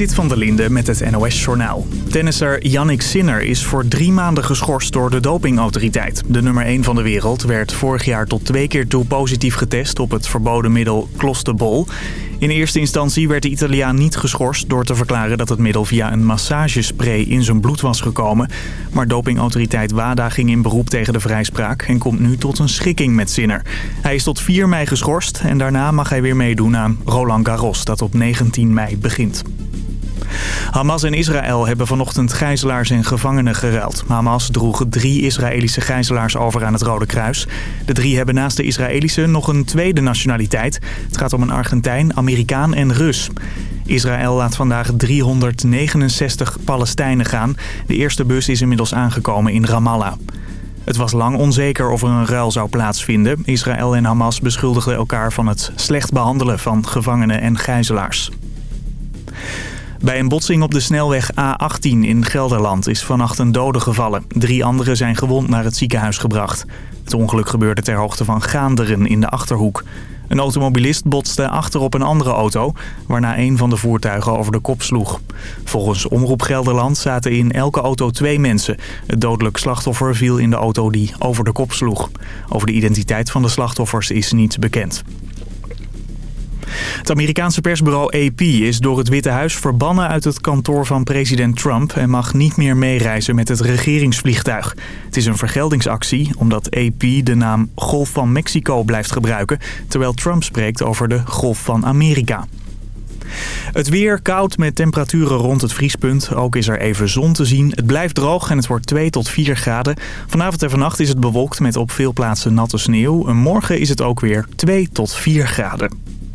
Zit van der Linde met het NOS-journaal. Tennisser Yannick Sinner is voor drie maanden geschorst door de dopingautoriteit. De nummer 1 van de wereld werd vorig jaar tot twee keer toe positief getest op het verboden middel Clostebol. In eerste instantie werd de Italiaan niet geschorst door te verklaren dat het middel via een massagespray in zijn bloed was gekomen. Maar dopingautoriteit WADA ging in beroep tegen de vrijspraak en komt nu tot een schikking met Sinner. Hij is tot 4 mei geschorst en daarna mag hij weer meedoen aan Roland Garros dat op 19 mei begint. Hamas en Israël hebben vanochtend gijzelaars en gevangenen geruild. Hamas droeg drie Israëlische gijzelaars over aan het Rode Kruis. De drie hebben naast de Israëlische nog een tweede nationaliteit. Het gaat om een Argentijn, Amerikaan en Rus. Israël laat vandaag 369 Palestijnen gaan. De eerste bus is inmiddels aangekomen in Ramallah. Het was lang onzeker of er een ruil zou plaatsvinden. Israël en Hamas beschuldigden elkaar van het slecht behandelen van gevangenen en gijzelaars. Bij een botsing op de snelweg A18 in Gelderland is vannacht een dode gevallen. Drie anderen zijn gewond naar het ziekenhuis gebracht. Het ongeluk gebeurde ter hoogte van Gaanderen in de Achterhoek. Een automobilist botste achter op een andere auto, waarna een van de voertuigen over de kop sloeg. Volgens Omroep Gelderland zaten in elke auto twee mensen. Het dodelijk slachtoffer viel in de auto die over de kop sloeg. Over de identiteit van de slachtoffers is niets bekend. Het Amerikaanse persbureau AP is door het Witte Huis verbannen uit het kantoor van president Trump... en mag niet meer meereizen met het regeringsvliegtuig. Het is een vergeldingsactie omdat AP de naam Golf van Mexico blijft gebruiken... terwijl Trump spreekt over de Golf van Amerika. Het weer koud met temperaturen rond het vriespunt. Ook is er even zon te zien. Het blijft droog en het wordt 2 tot 4 graden. Vanavond en vannacht is het bewolkt met op veel plaatsen natte sneeuw. En morgen is het ook weer 2 tot 4 graden.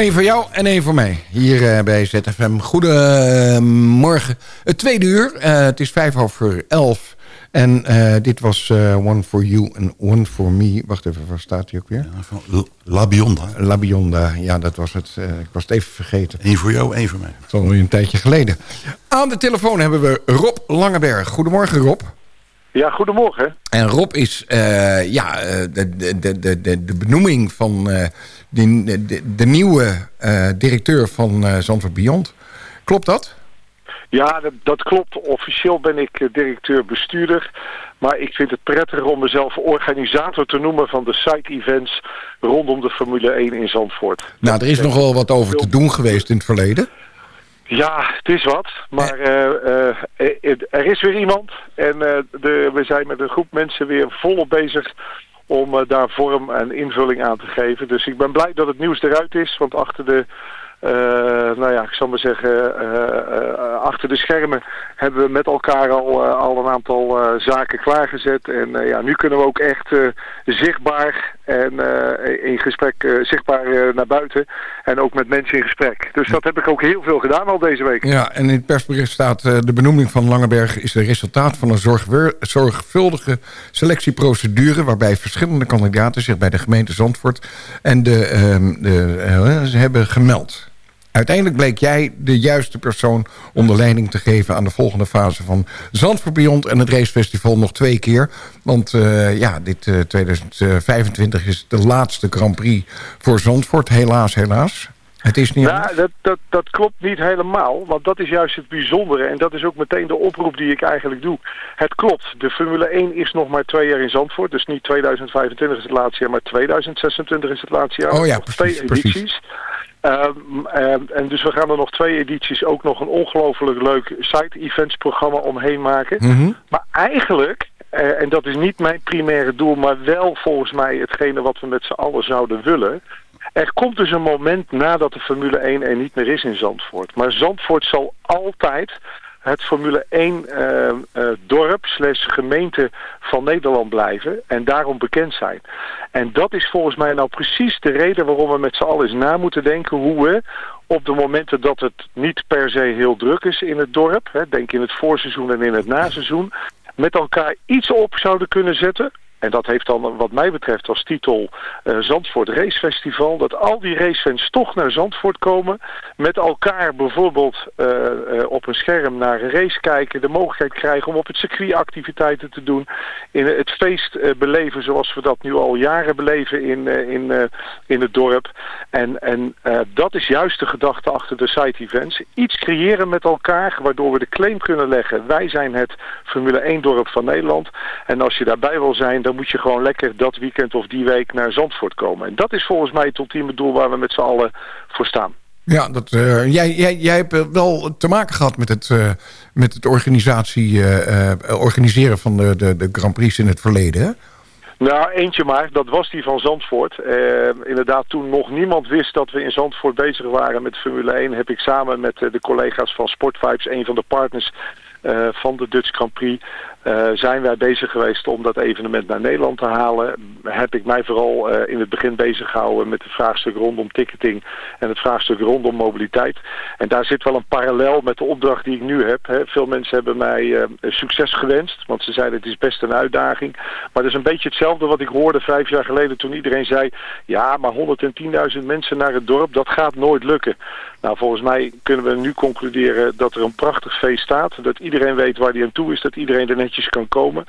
Eén voor jou en één voor mij. Hier uh, bij ZFM. Goedemorgen. Het tweede uur. Uh, het is vijf over elf. En uh, dit was One for You en One for Me. Wacht even, waar staat hij ook weer? Ja, La Bionda. La Bionda, ja, dat was het. ik was het even vergeten. Eén voor jou, één voor mij. Dat is alweer een tijdje geleden. Aan de telefoon hebben we Rob Langeberg. Goedemorgen, Rob. Ja, goedemorgen. En Rob is ja, de, de, de, de, de benoeming van de, de, de nieuwe uh, directeur van uh, Zandvoort Beyond. Klopt dat? Ja, dat, dat klopt. Officieel ben ik uh, directeur-bestuurder. Maar ik vind het prettiger om mezelf organisator te noemen van de site-events rondom de Formule 1 in Zandvoort. Nou, er is nog wel wat over te doen geweest in het verleden. Ja, het is wat. Maar uh, uh, er is weer iemand. En de, we zijn met een groep mensen weer volop bezig om uh, daar vorm en invulling aan te geven. Dus ik ben blij dat het nieuws eruit is, want achter de uh, nou ja, ik zal maar zeggen, uh, achter de schermen hebben we met elkaar al, al een aantal zaken klaargezet. En ja, nu kunnen we ook echt zichtbaar en in gesprek zichtbaar naar buiten en ook met mensen in gesprek. Dus dat heb ik ook heel veel gedaan al deze week. Ja, en in het persbericht staat de benoeming van Langeberg is het resultaat van een zorgvuldige selectieprocedure waarbij verschillende kandidaten zich bij de gemeente Zandvoort en de, ehm, de, hebben gemeld. Uiteindelijk bleek jij de juiste persoon om de leiding te geven... aan de volgende fase van Zandvoort Beyond en het racefestival nog twee keer. Want uh, ja, dit uh, 2025 is de laatste Grand Prix voor Zandvoort. Helaas, helaas. Het is niet ja, dat, dat, dat klopt niet helemaal, want dat is juist het bijzondere. En dat is ook meteen de oproep die ik eigenlijk doe. Het klopt, de Formule 1 is nog maar twee jaar in Zandvoort. Dus niet 2025 is het laatste jaar, maar 2026 is het laatste jaar. Oh ja, precies. Twee edities. Precies. Um, um, en dus we gaan er nog twee edities ook nog een ongelooflijk leuk site-events programma omheen maken. Mm -hmm. Maar eigenlijk, uh, en dat is niet mijn primaire doel, maar wel volgens mij hetgene wat we met z'n allen zouden willen. Er komt dus een moment nadat de Formule 1 er niet meer is in Zandvoort. Maar Zandvoort zal altijd het Formule 1 uh, uh, dorp slash gemeente van Nederland blijven en daarom bekend zijn. En dat is volgens mij nou precies de reden waarom we met z'n allen eens na moeten denken hoe we op de momenten dat het niet per se heel druk is in het dorp, hè, denk in het voorseizoen en in het naseizoen, met elkaar iets op zouden kunnen zetten en dat heeft dan wat mij betreft als titel uh, Zandvoort Racefestival. Dat al die racefans toch naar Zandvoort komen. Met elkaar bijvoorbeeld uh, uh, op een scherm naar een race kijken. De mogelijkheid krijgen om op het circuit activiteiten te doen. In het feest beleven zoals we dat nu al jaren beleven in, in, in het dorp. En, en dat is juist de gedachte achter de site events. Iets creëren met elkaar waardoor we de claim kunnen leggen. Wij zijn het Formule 1 dorp van Nederland. En als je daarbij wil zijn dan moet je gewoon lekker dat weekend of die week naar Zandvoort komen. En dat is volgens mij het ultieme doel waar we met z'n allen voor staan. Ja, dat, uh, jij, jij, jij hebt wel te maken gehad met het, uh, met het organisatie, uh, organiseren van de, de, de Grand Prix in het verleden, hè? Nou, eentje maar. Dat was die van Zandvoort. inderdaad, toen nog niemand wist dat we in Zandvoort bezig waren met Formule 1... heb ik samen met de collega's van Sportvibes, een van de partners... Uh, van de Dutch Grand Prix zijn wij bezig geweest om dat evenement naar Nederland te halen. Heb ik mij vooral uh, in het begin bezig gehouden met het vraagstuk rondom ticketing en het vraagstuk rondom mobiliteit. En daar zit wel een parallel met de opdracht die ik nu heb. Hè. Veel mensen hebben mij uh, succes gewenst, want ze zeiden het is best een uitdaging. Maar dat is een beetje hetzelfde wat ik hoorde vijf jaar geleden toen iedereen zei... ja, maar 110.000 mensen naar het dorp, dat gaat nooit lukken. Nou, volgens mij kunnen we nu concluderen dat er een prachtig feest staat. Dat iedereen weet waar die aan toe is, dat iedereen er kan komen.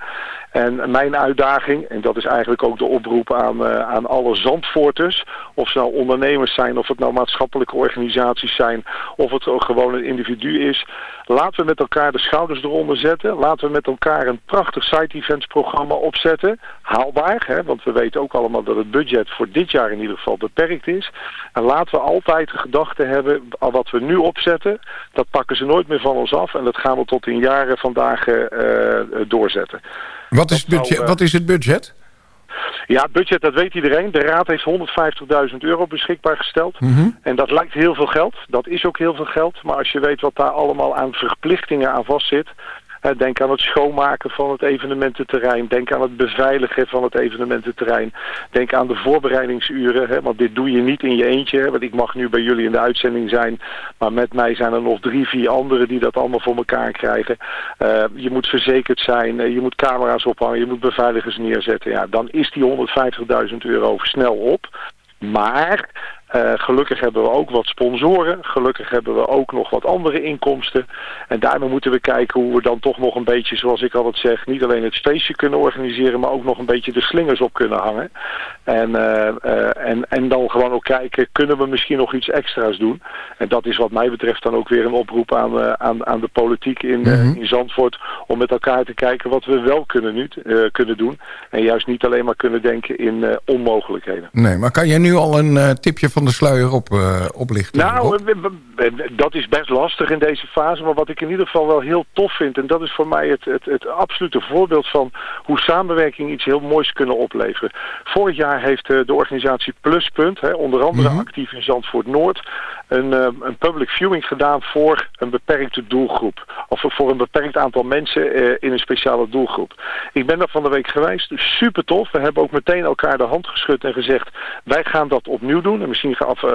En mijn uitdaging, en dat is eigenlijk ook de oproep aan, uh, aan alle Zandvoorters... of ze nou ondernemers zijn, of het nou maatschappelijke organisaties zijn... of het ook gewoon een individu is... laten we met elkaar de schouders eronder zetten. Laten we met elkaar een prachtig site-events programma opzetten. Haalbaar, hè, want we weten ook allemaal dat het budget voor dit jaar in ieder geval beperkt is. En laten we altijd de gedachte hebben, wat we nu opzetten... dat pakken ze nooit meer van ons af... en dat gaan we tot in jaren vandaag uh, doorzetten. Wat is, het budget, nou, uh, wat is het budget? Ja, het budget, dat weet iedereen. De Raad heeft 150.000 euro beschikbaar gesteld. Mm -hmm. En dat lijkt heel veel geld. Dat is ook heel veel geld. Maar als je weet wat daar allemaal aan verplichtingen aan vastzit... denk aan het schoonmaken van het evenemententerrein. Denk aan het beveiligen van het evenemententerrein. Denk aan de voorbereidingsuren. Want dit doe je niet in je eentje. Want ik mag nu bij jullie in de uitzending zijn. Maar met mij zijn er nog drie, vier anderen die dat allemaal voor elkaar krijgen. Uh, je moet verzekerd zijn. Uh, je moet camera's ophangen. Je moet beveiligers neerzetten. Ja, dan is die 150.000 euro snel op. Maar uh, gelukkig hebben we ook wat sponsoren. Gelukkig hebben we ook nog wat andere inkomsten. En daarmee moeten we kijken hoe we dan toch nog een beetje, zoals ik altijd zeg... niet alleen het feestje kunnen organiseren... maar ook nog een beetje de slingers op kunnen hangen. En, uh, uh, en, en dan gewoon ook kijken, kunnen we misschien nog iets extra's doen? En dat is wat mij betreft dan ook weer een oproep aan, aan, aan de politiek in, mm -hmm. in Zandvoort... om met elkaar te kijken wat we wel kunnen, nu, kunnen doen. En juist niet alleen maar kunnen denken in onmogelijkheden. Nee, maar kan jij nu al een tipje van de sluier op, uh, oplichten? Nou, dat is best lastig in deze fase. Maar wat ik in ieder geval wel heel tof vind... en dat is voor mij het, het, het absolute voorbeeld van... hoe samenwerking iets heel moois kunnen opleveren. Vorig jaar heeft uh, de organisatie Pluspunt... Hè, onder andere mm -hmm. actief in Zandvoort Noord... Een, uh, een public viewing gedaan voor een beperkte doelgroep. Of voor een beperkt aantal mensen in een speciale doelgroep. Ik ben daar van de week geweest. Super tof. We hebben ook meteen elkaar de hand geschud en gezegd... wij gaan dat opnieuw doen. En misschien of, uh,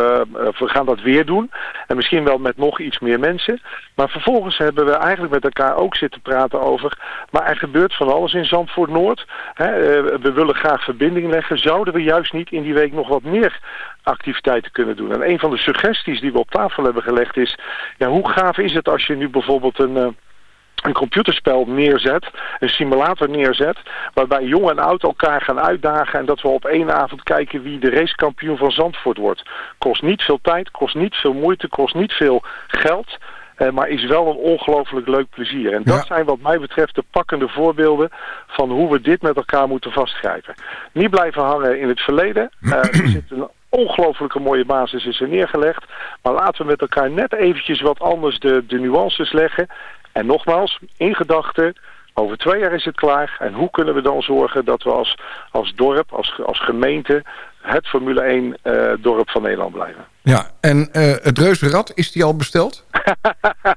we gaan dat weer doen. En misschien wel met nog iets meer mensen. Maar vervolgens hebben we eigenlijk met elkaar ook zitten praten over... maar er gebeurt van alles in Zandvoort Noord. Hè? Uh, we willen graag verbinding leggen. Zouden we juist niet in die week nog wat meer activiteiten kunnen doen? En een van de suggesties die we op tafel hebben gelegd is... Ja, hoe gaaf is het als je nu bijvoorbeeld een... Een computerspel neerzet, een simulator neerzet, waarbij jong en oud elkaar gaan uitdagen en dat we op één avond kijken wie de racekampioen van Zandvoort wordt. Kost niet veel tijd, kost niet veel moeite, kost niet veel geld, uh, maar is wel een ongelooflijk leuk plezier. En dat ja. zijn wat mij betreft de pakkende voorbeelden van hoe we dit met elkaar moeten vastgrijpen. Niet blijven hangen in het verleden. Uh, er zit een ongelooflijke mooie basis is er neergelegd. Maar laten we met elkaar net eventjes wat anders de, de nuances leggen. En nogmaals, in gedachten, over twee jaar is het klaar. En hoe kunnen we dan zorgen dat we als, als dorp, als, als gemeente... het Formule 1 uh, dorp van Nederland blijven? Ja, en uh, het reuzenrad, is die al besteld? uh,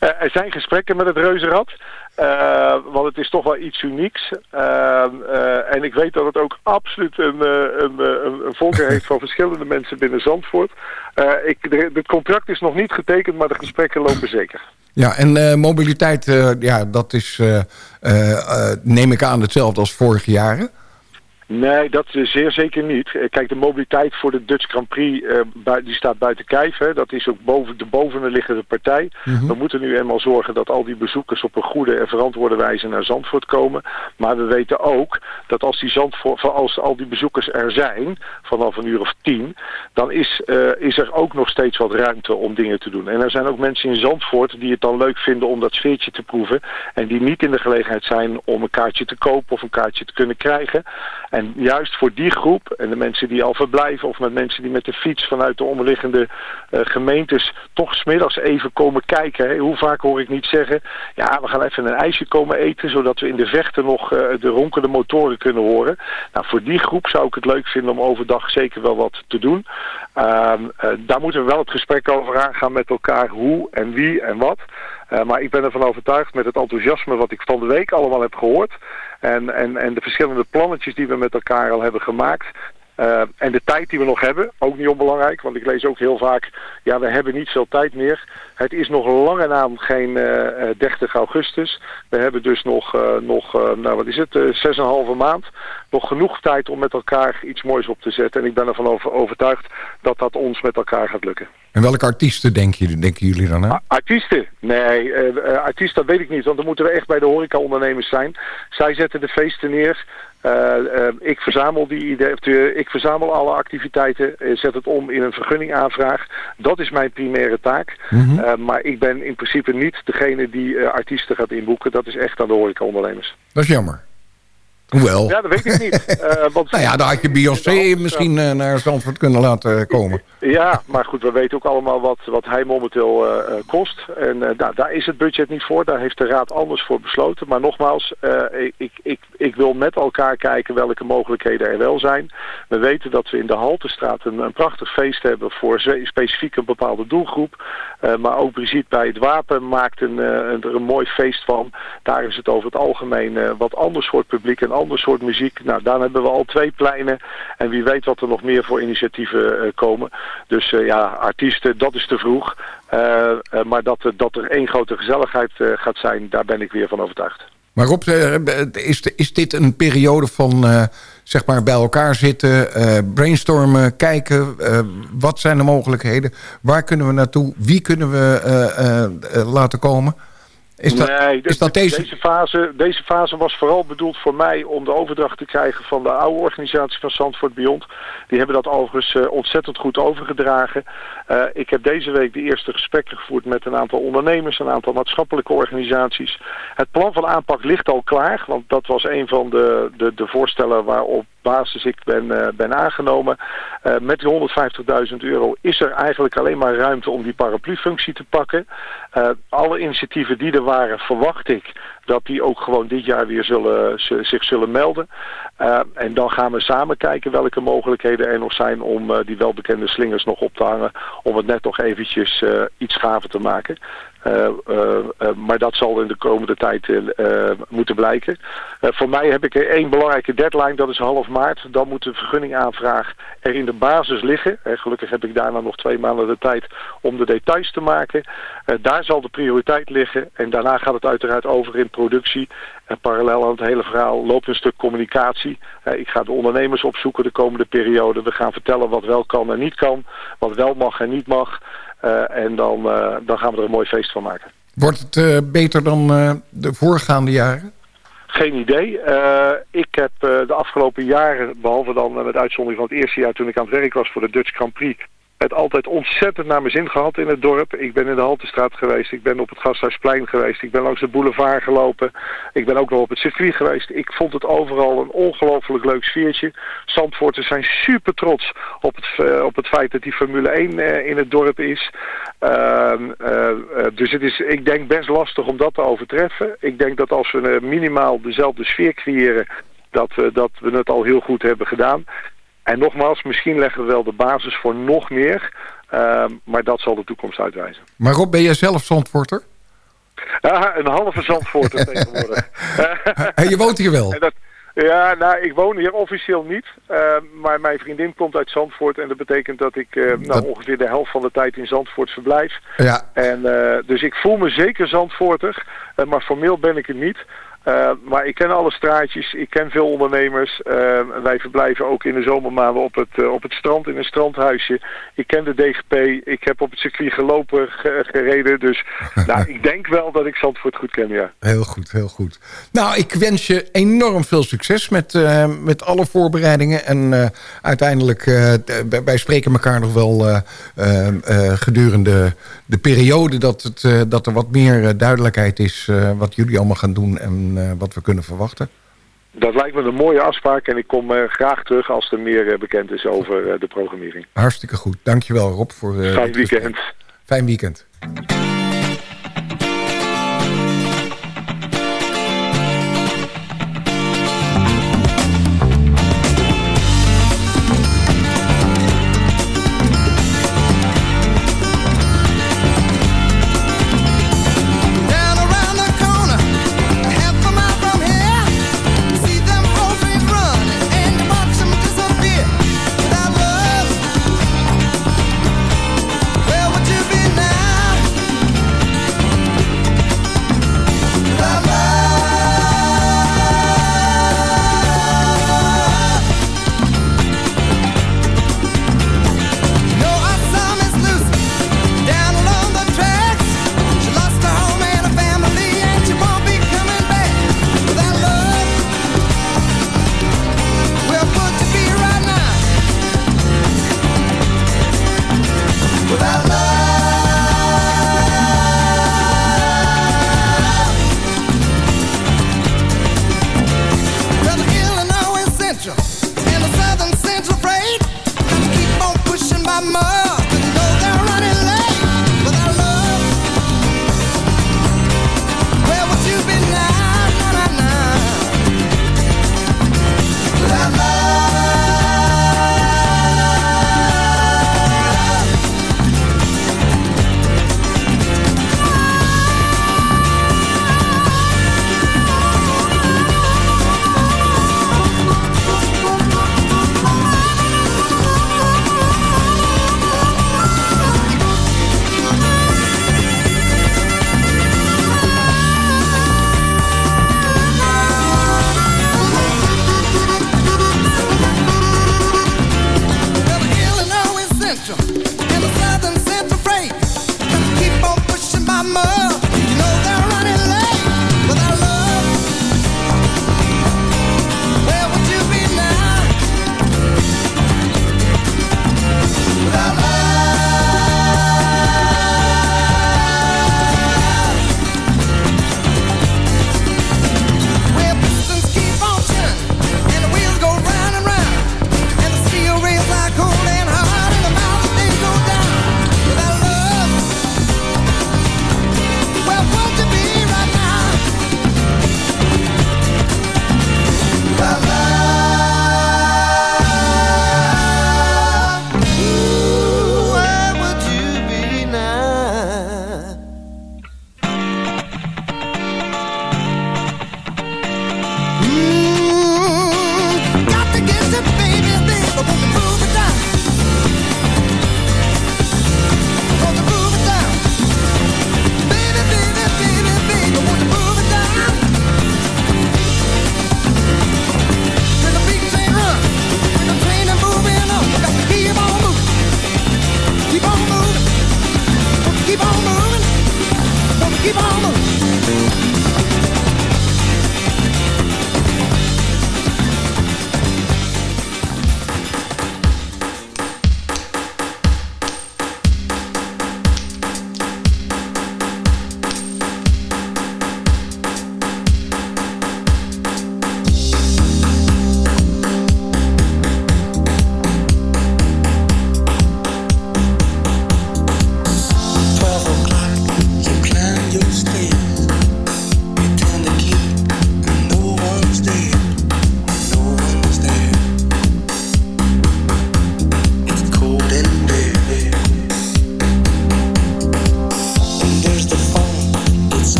er zijn gesprekken met het reuzenrad. Uh, want het is toch wel iets unieks. Uh, uh, en ik weet dat het ook absoluut een, een, een, een volker heeft van verschillende mensen binnen Zandvoort. ik, het contract is nog niet getekend, maar de gesprekken lopen zeker. Ja, en mobiliteit, ja, dat is, neem ik aan, hetzelfde als vorige jaren. Nee, dat zeer zeker niet. Kijk, de mobiliteit voor de Dutch Grand Prix, uh, die staat buiten kijf. Hè. Dat is ook boven de bovenliggende partij. Mm -hmm. We moeten nu eenmaal zorgen dat al die bezoekers op een goede en verantwoorde wijze naar Zandvoort komen. Maar we weten ook dat als, die Zandvoort, als al die bezoekers er zijn, vanaf een uur of tien, dan is, uh, is er ook nog steeds wat ruimte om dingen te doen. En er zijn ook mensen in Zandvoort die het dan leuk vinden om dat sfeertje te proeven. En die niet in de gelegenheid zijn om een kaartje te kopen of een kaartje te kunnen krijgen. En juist voor die groep en de mensen die al verblijven of met mensen die met de fiets vanuit de omliggende uh, gemeentes toch smiddags even komen kijken. Hoe vaak hoor ik niet zeggen, ja we gaan even een ijsje komen eten zodat we in de vechten nog uh, de ronkende motoren kunnen horen. Nou voor die groep zou ik het leuk vinden om overdag zeker wel wat te doen. Uh, daar moeten we wel het gesprek over aangaan met elkaar hoe en wie en wat. Uh, maar ik ben ervan overtuigd met het enthousiasme wat ik van de week allemaal heb gehoord. En, en, en de verschillende plannetjes die we met elkaar al hebben gemaakt. Uh, en de tijd die we nog hebben, ook niet onbelangrijk, want ik lees ook heel vaak, ja we hebben niet veel tijd meer. Het is nog lange naam geen uh, 30 augustus. We hebben dus nog, uh, nog nou wat is het, 6,5 maand. Nog genoeg tijd om met elkaar iets moois op te zetten. En ik ben ervan over, overtuigd dat dat ons met elkaar gaat lukken. En welke artiesten denk je, denken jullie dan aan? Artiesten? Nee, artiesten dat weet ik niet, want dan moeten we echt bij de horeca-ondernemers zijn. Zij zetten de feesten neer. Uh, uh, ik verzamel die ideeën, ik verzamel alle activiteiten, uh, zet het om in een vergunningaanvraag. Dat is mijn primaire taak. Mm -hmm. maar ik ben in principe niet degene die artiesten gaat inboeken. Dat is echt aan de horecaondernemers. Dat is jammer. Hoewel. Ja, dat weet ik niet. Uh, want nou ja, dan had je Beyoncé misschien uh, naar Zandvoort kunnen laten komen. Ja, maar goed, we weten ook allemaal wat, wat hij momenteel uh, kost. En nou, daar is het budget niet voor. Daar heeft de Raad anders voor besloten. Maar nogmaals, ik, ik, ik wil met elkaar kijken welke mogelijkheden er wel zijn. We weten dat we in de Haltestraat een, een prachtig feest hebben voor specifiek een bepaalde doelgroep. maar ook Brigitte bij het Wapen maakt een, een, er een mooi feest van. Daar is het over het algemeen wat anders voor het publiek en ander soort muziek. Nou, daar hebben we al twee pleinen. En wie weet wat er nog meer voor initiatieven uh, komen. Dus uh, ja, artiesten, dat is te vroeg. Uh, maar dat, dat er één grote gezelligheid gaat zijn, daar ben ik weer van overtuigd. Maar Rob, is, is dit een periode van zeg maar bij elkaar zitten, brainstormen, kijken... wat zijn de mogelijkheden, waar kunnen we naartoe, wie kunnen we laten komen... Is dat, nee, is dat deze... Deze, fase, deze fase was vooral bedoeld voor mij om de overdracht te krijgen van de oude organisatie van Zandvoort Beyond. Die hebben dat overigens uh, ontzettend goed overgedragen. Uh, ik heb deze week de eerste gesprekken gevoerd met een aantal ondernemers, een aantal maatschappelijke organisaties. Het plan van aanpak ligt al klaar, want dat was een van de, de, de voorstellen waarop basis ik ben, uh, ben aangenomen. Uh, met die 150.000 euro is er eigenlijk alleen maar ruimte om die paraplu-functie te pakken. Uh, alle initiatieven die er waren, verwacht ik dat die ook gewoon dit jaar weer zullen, zich zullen melden. En dan gaan we samen kijken welke mogelijkheden er nog zijn om die welbekende slingers nog op te hangen. Om het net nog eventjes iets gaver te maken. Uh, uh, uh, maar dat zal in de komende tijd moeten blijken. voor mij heb ik één belangrijke deadline, dat is half maart. Dan moet de vergunningaanvraag er in de basis liggen. gelukkig heb ik daarna nog twee maanden de tijd om de details te maken. daar zal de prioriteit liggen. En daarna gaat het uiteraard over in productie. En parallel aan het hele verhaal loopt een stuk communicatie. ik ga de ondernemers opzoeken de komende periode. We gaan vertellen wat wel kan en niet kan. Wat wel mag en niet mag. Uh, en dan, uh, dan gaan we er een mooi feest van maken. Wordt het uh, beter dan de voorgaande jaren? Geen idee. ik heb de afgelopen jaren, behalve dan met uitzondering van het eerste jaar toen ik aan het werk was voor de Dutch Grand Prix, het altijd ontzettend naar mijn zin gehad in het dorp. Ik ben in de Haltestraat geweest, ik ben op het Gasthuisplein geweest, ik ben langs de boulevard gelopen. Ik ben ook nog op het circuit geweest. Ik vond het overal een ongelooflijk leuk sfeertje. Zandvoorters zijn super trots op het, uh, op het feit dat die Formule 1 uh, in het dorp is. Uh, dus het is, ik denk, best lastig om dat te overtreffen. Ik denk dat als we minimaal dezelfde sfeer creëren, dat, dat we het al heel goed hebben gedaan. En nogmaals, misschien leggen we wel de basis voor nog meer. Uh, maar dat zal de toekomst uitwijzen. Maar Rob, ben jij zelf Zandvoorter? Ja, een halve Zandvoorter tegenwoordig. en je woont hier wel? Dat, ja, nou, ik woon hier officieel niet. Uh, maar mijn vriendin komt uit Zandvoort. En dat betekent dat ik uh, nou, ongeveer de helft van de tijd in Zandvoort verblijf. Ja. En, uh, dus ik voel me zeker Zandvoorter. maar formeel ben ik het niet. Uh, maar ik ken alle straatjes, ik ken veel ondernemers. Uh, wij verblijven ook in de zomermaanden op het, uh, op het strand in een strandhuisje. Ik ken de DGP, ik heb op het circuit gelopen, gereden. Dus nou, ik denk wel dat ik Zandvoort goed ken, ja. Heel goed, heel goed. Nou, ik wens je enorm veel succes met, met alle voorbereidingen. En uiteindelijk, wij spreken elkaar nog wel gedurende de periode... dat, het, dat er wat meer duidelijkheid is wat jullie allemaal gaan doen... En wat we kunnen verwachten? Dat lijkt me een mooie afspraak en ik kom graag terug als er meer bekend is over de programmering. Hartstikke goed. Dankjewel Rob. voor. Fijn weekend. Fijn weekend.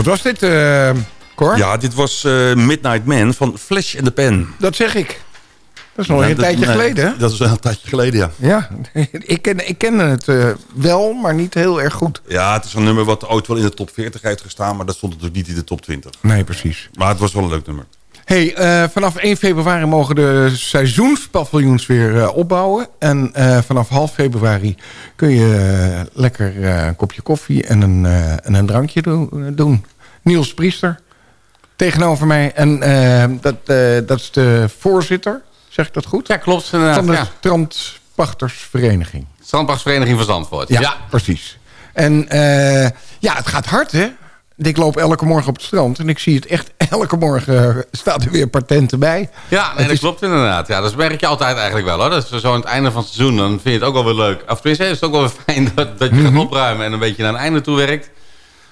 Wat was dit? Uh, Cor? Ja, dit was eh, Midnight Man van Flash in the Pen. Dat zeg ik. Dat is nog een dat- tijdje nee, geleden, hè? Dat is wel een tijdje geleden, ja. Ja, ik ken, ik ken het eh, wel, maar niet heel erg goed. Ja, het is een nummer wat ooit wel in de top 40 heeft gestaan... maar dat stond natuurlijk niet in de top 20. Nee, precies. Maar het was wel een leuk nummer. Hey, eh, vanaf 1 februari mogen de seizoenspaviljoens weer eh, opbouwen. En eh, vanaf half februari kun je lekker een kopje koffie en een, en een drankje do- doen. Niels Priester tegenover mij. En dat, dat is de voorzitter, zeg ik dat goed? Ja, klopt inderdaad. Van de ja. strandpachtersvereniging. Strandpachtsvereniging van Zandvoort. Ja, precies. En ja, het gaat hard, hè? Ik loop elke morgen op het strand en ik zie het echt elke morgen eh, staat er weer patenten bij. Ja, nee, dat is- klopt inderdaad. Ja, dat merk je altijd eigenlijk wel. Hoor. Dat is zo aan het einde van het seizoen. Dan vind je het ook wel weer leuk. Of tenminste, is het ook wel weer fijn dat, dat je Mhm. gaat opruimen en een beetje naar een einde toe werkt.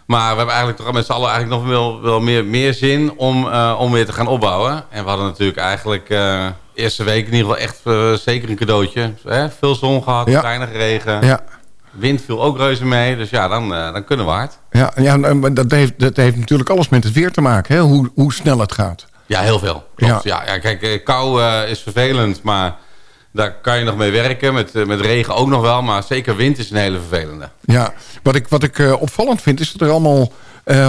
Maar we hebben eigenlijk toch met z'n allen eigenlijk nog wel, wel meer, meer zin om, eh, om weer te gaan opbouwen. En we hadden natuurlijk eigenlijk eh eerste week in ieder geval echt zeker een cadeautje. Hè? Veel zon gehad, Ja. weinig regen. Ja, Wind viel ook reuze mee. Dus ja, dan, eh, dan kunnen we hard. ja, ja maar dat, heeft, dat heeft natuurlijk alles met het weer te maken, hè? Hoe, hoe snel het gaat. Ja, heel veel. Klopt. Ja. Ja. Kijk, eh, kou eh, is vervelend, maar daar kan je nog mee werken. Met, met regen ook nog wel, maar zeker wind is een hele vervelende. Ja, wat ik, wat ik opvallend vind is dat er allemaal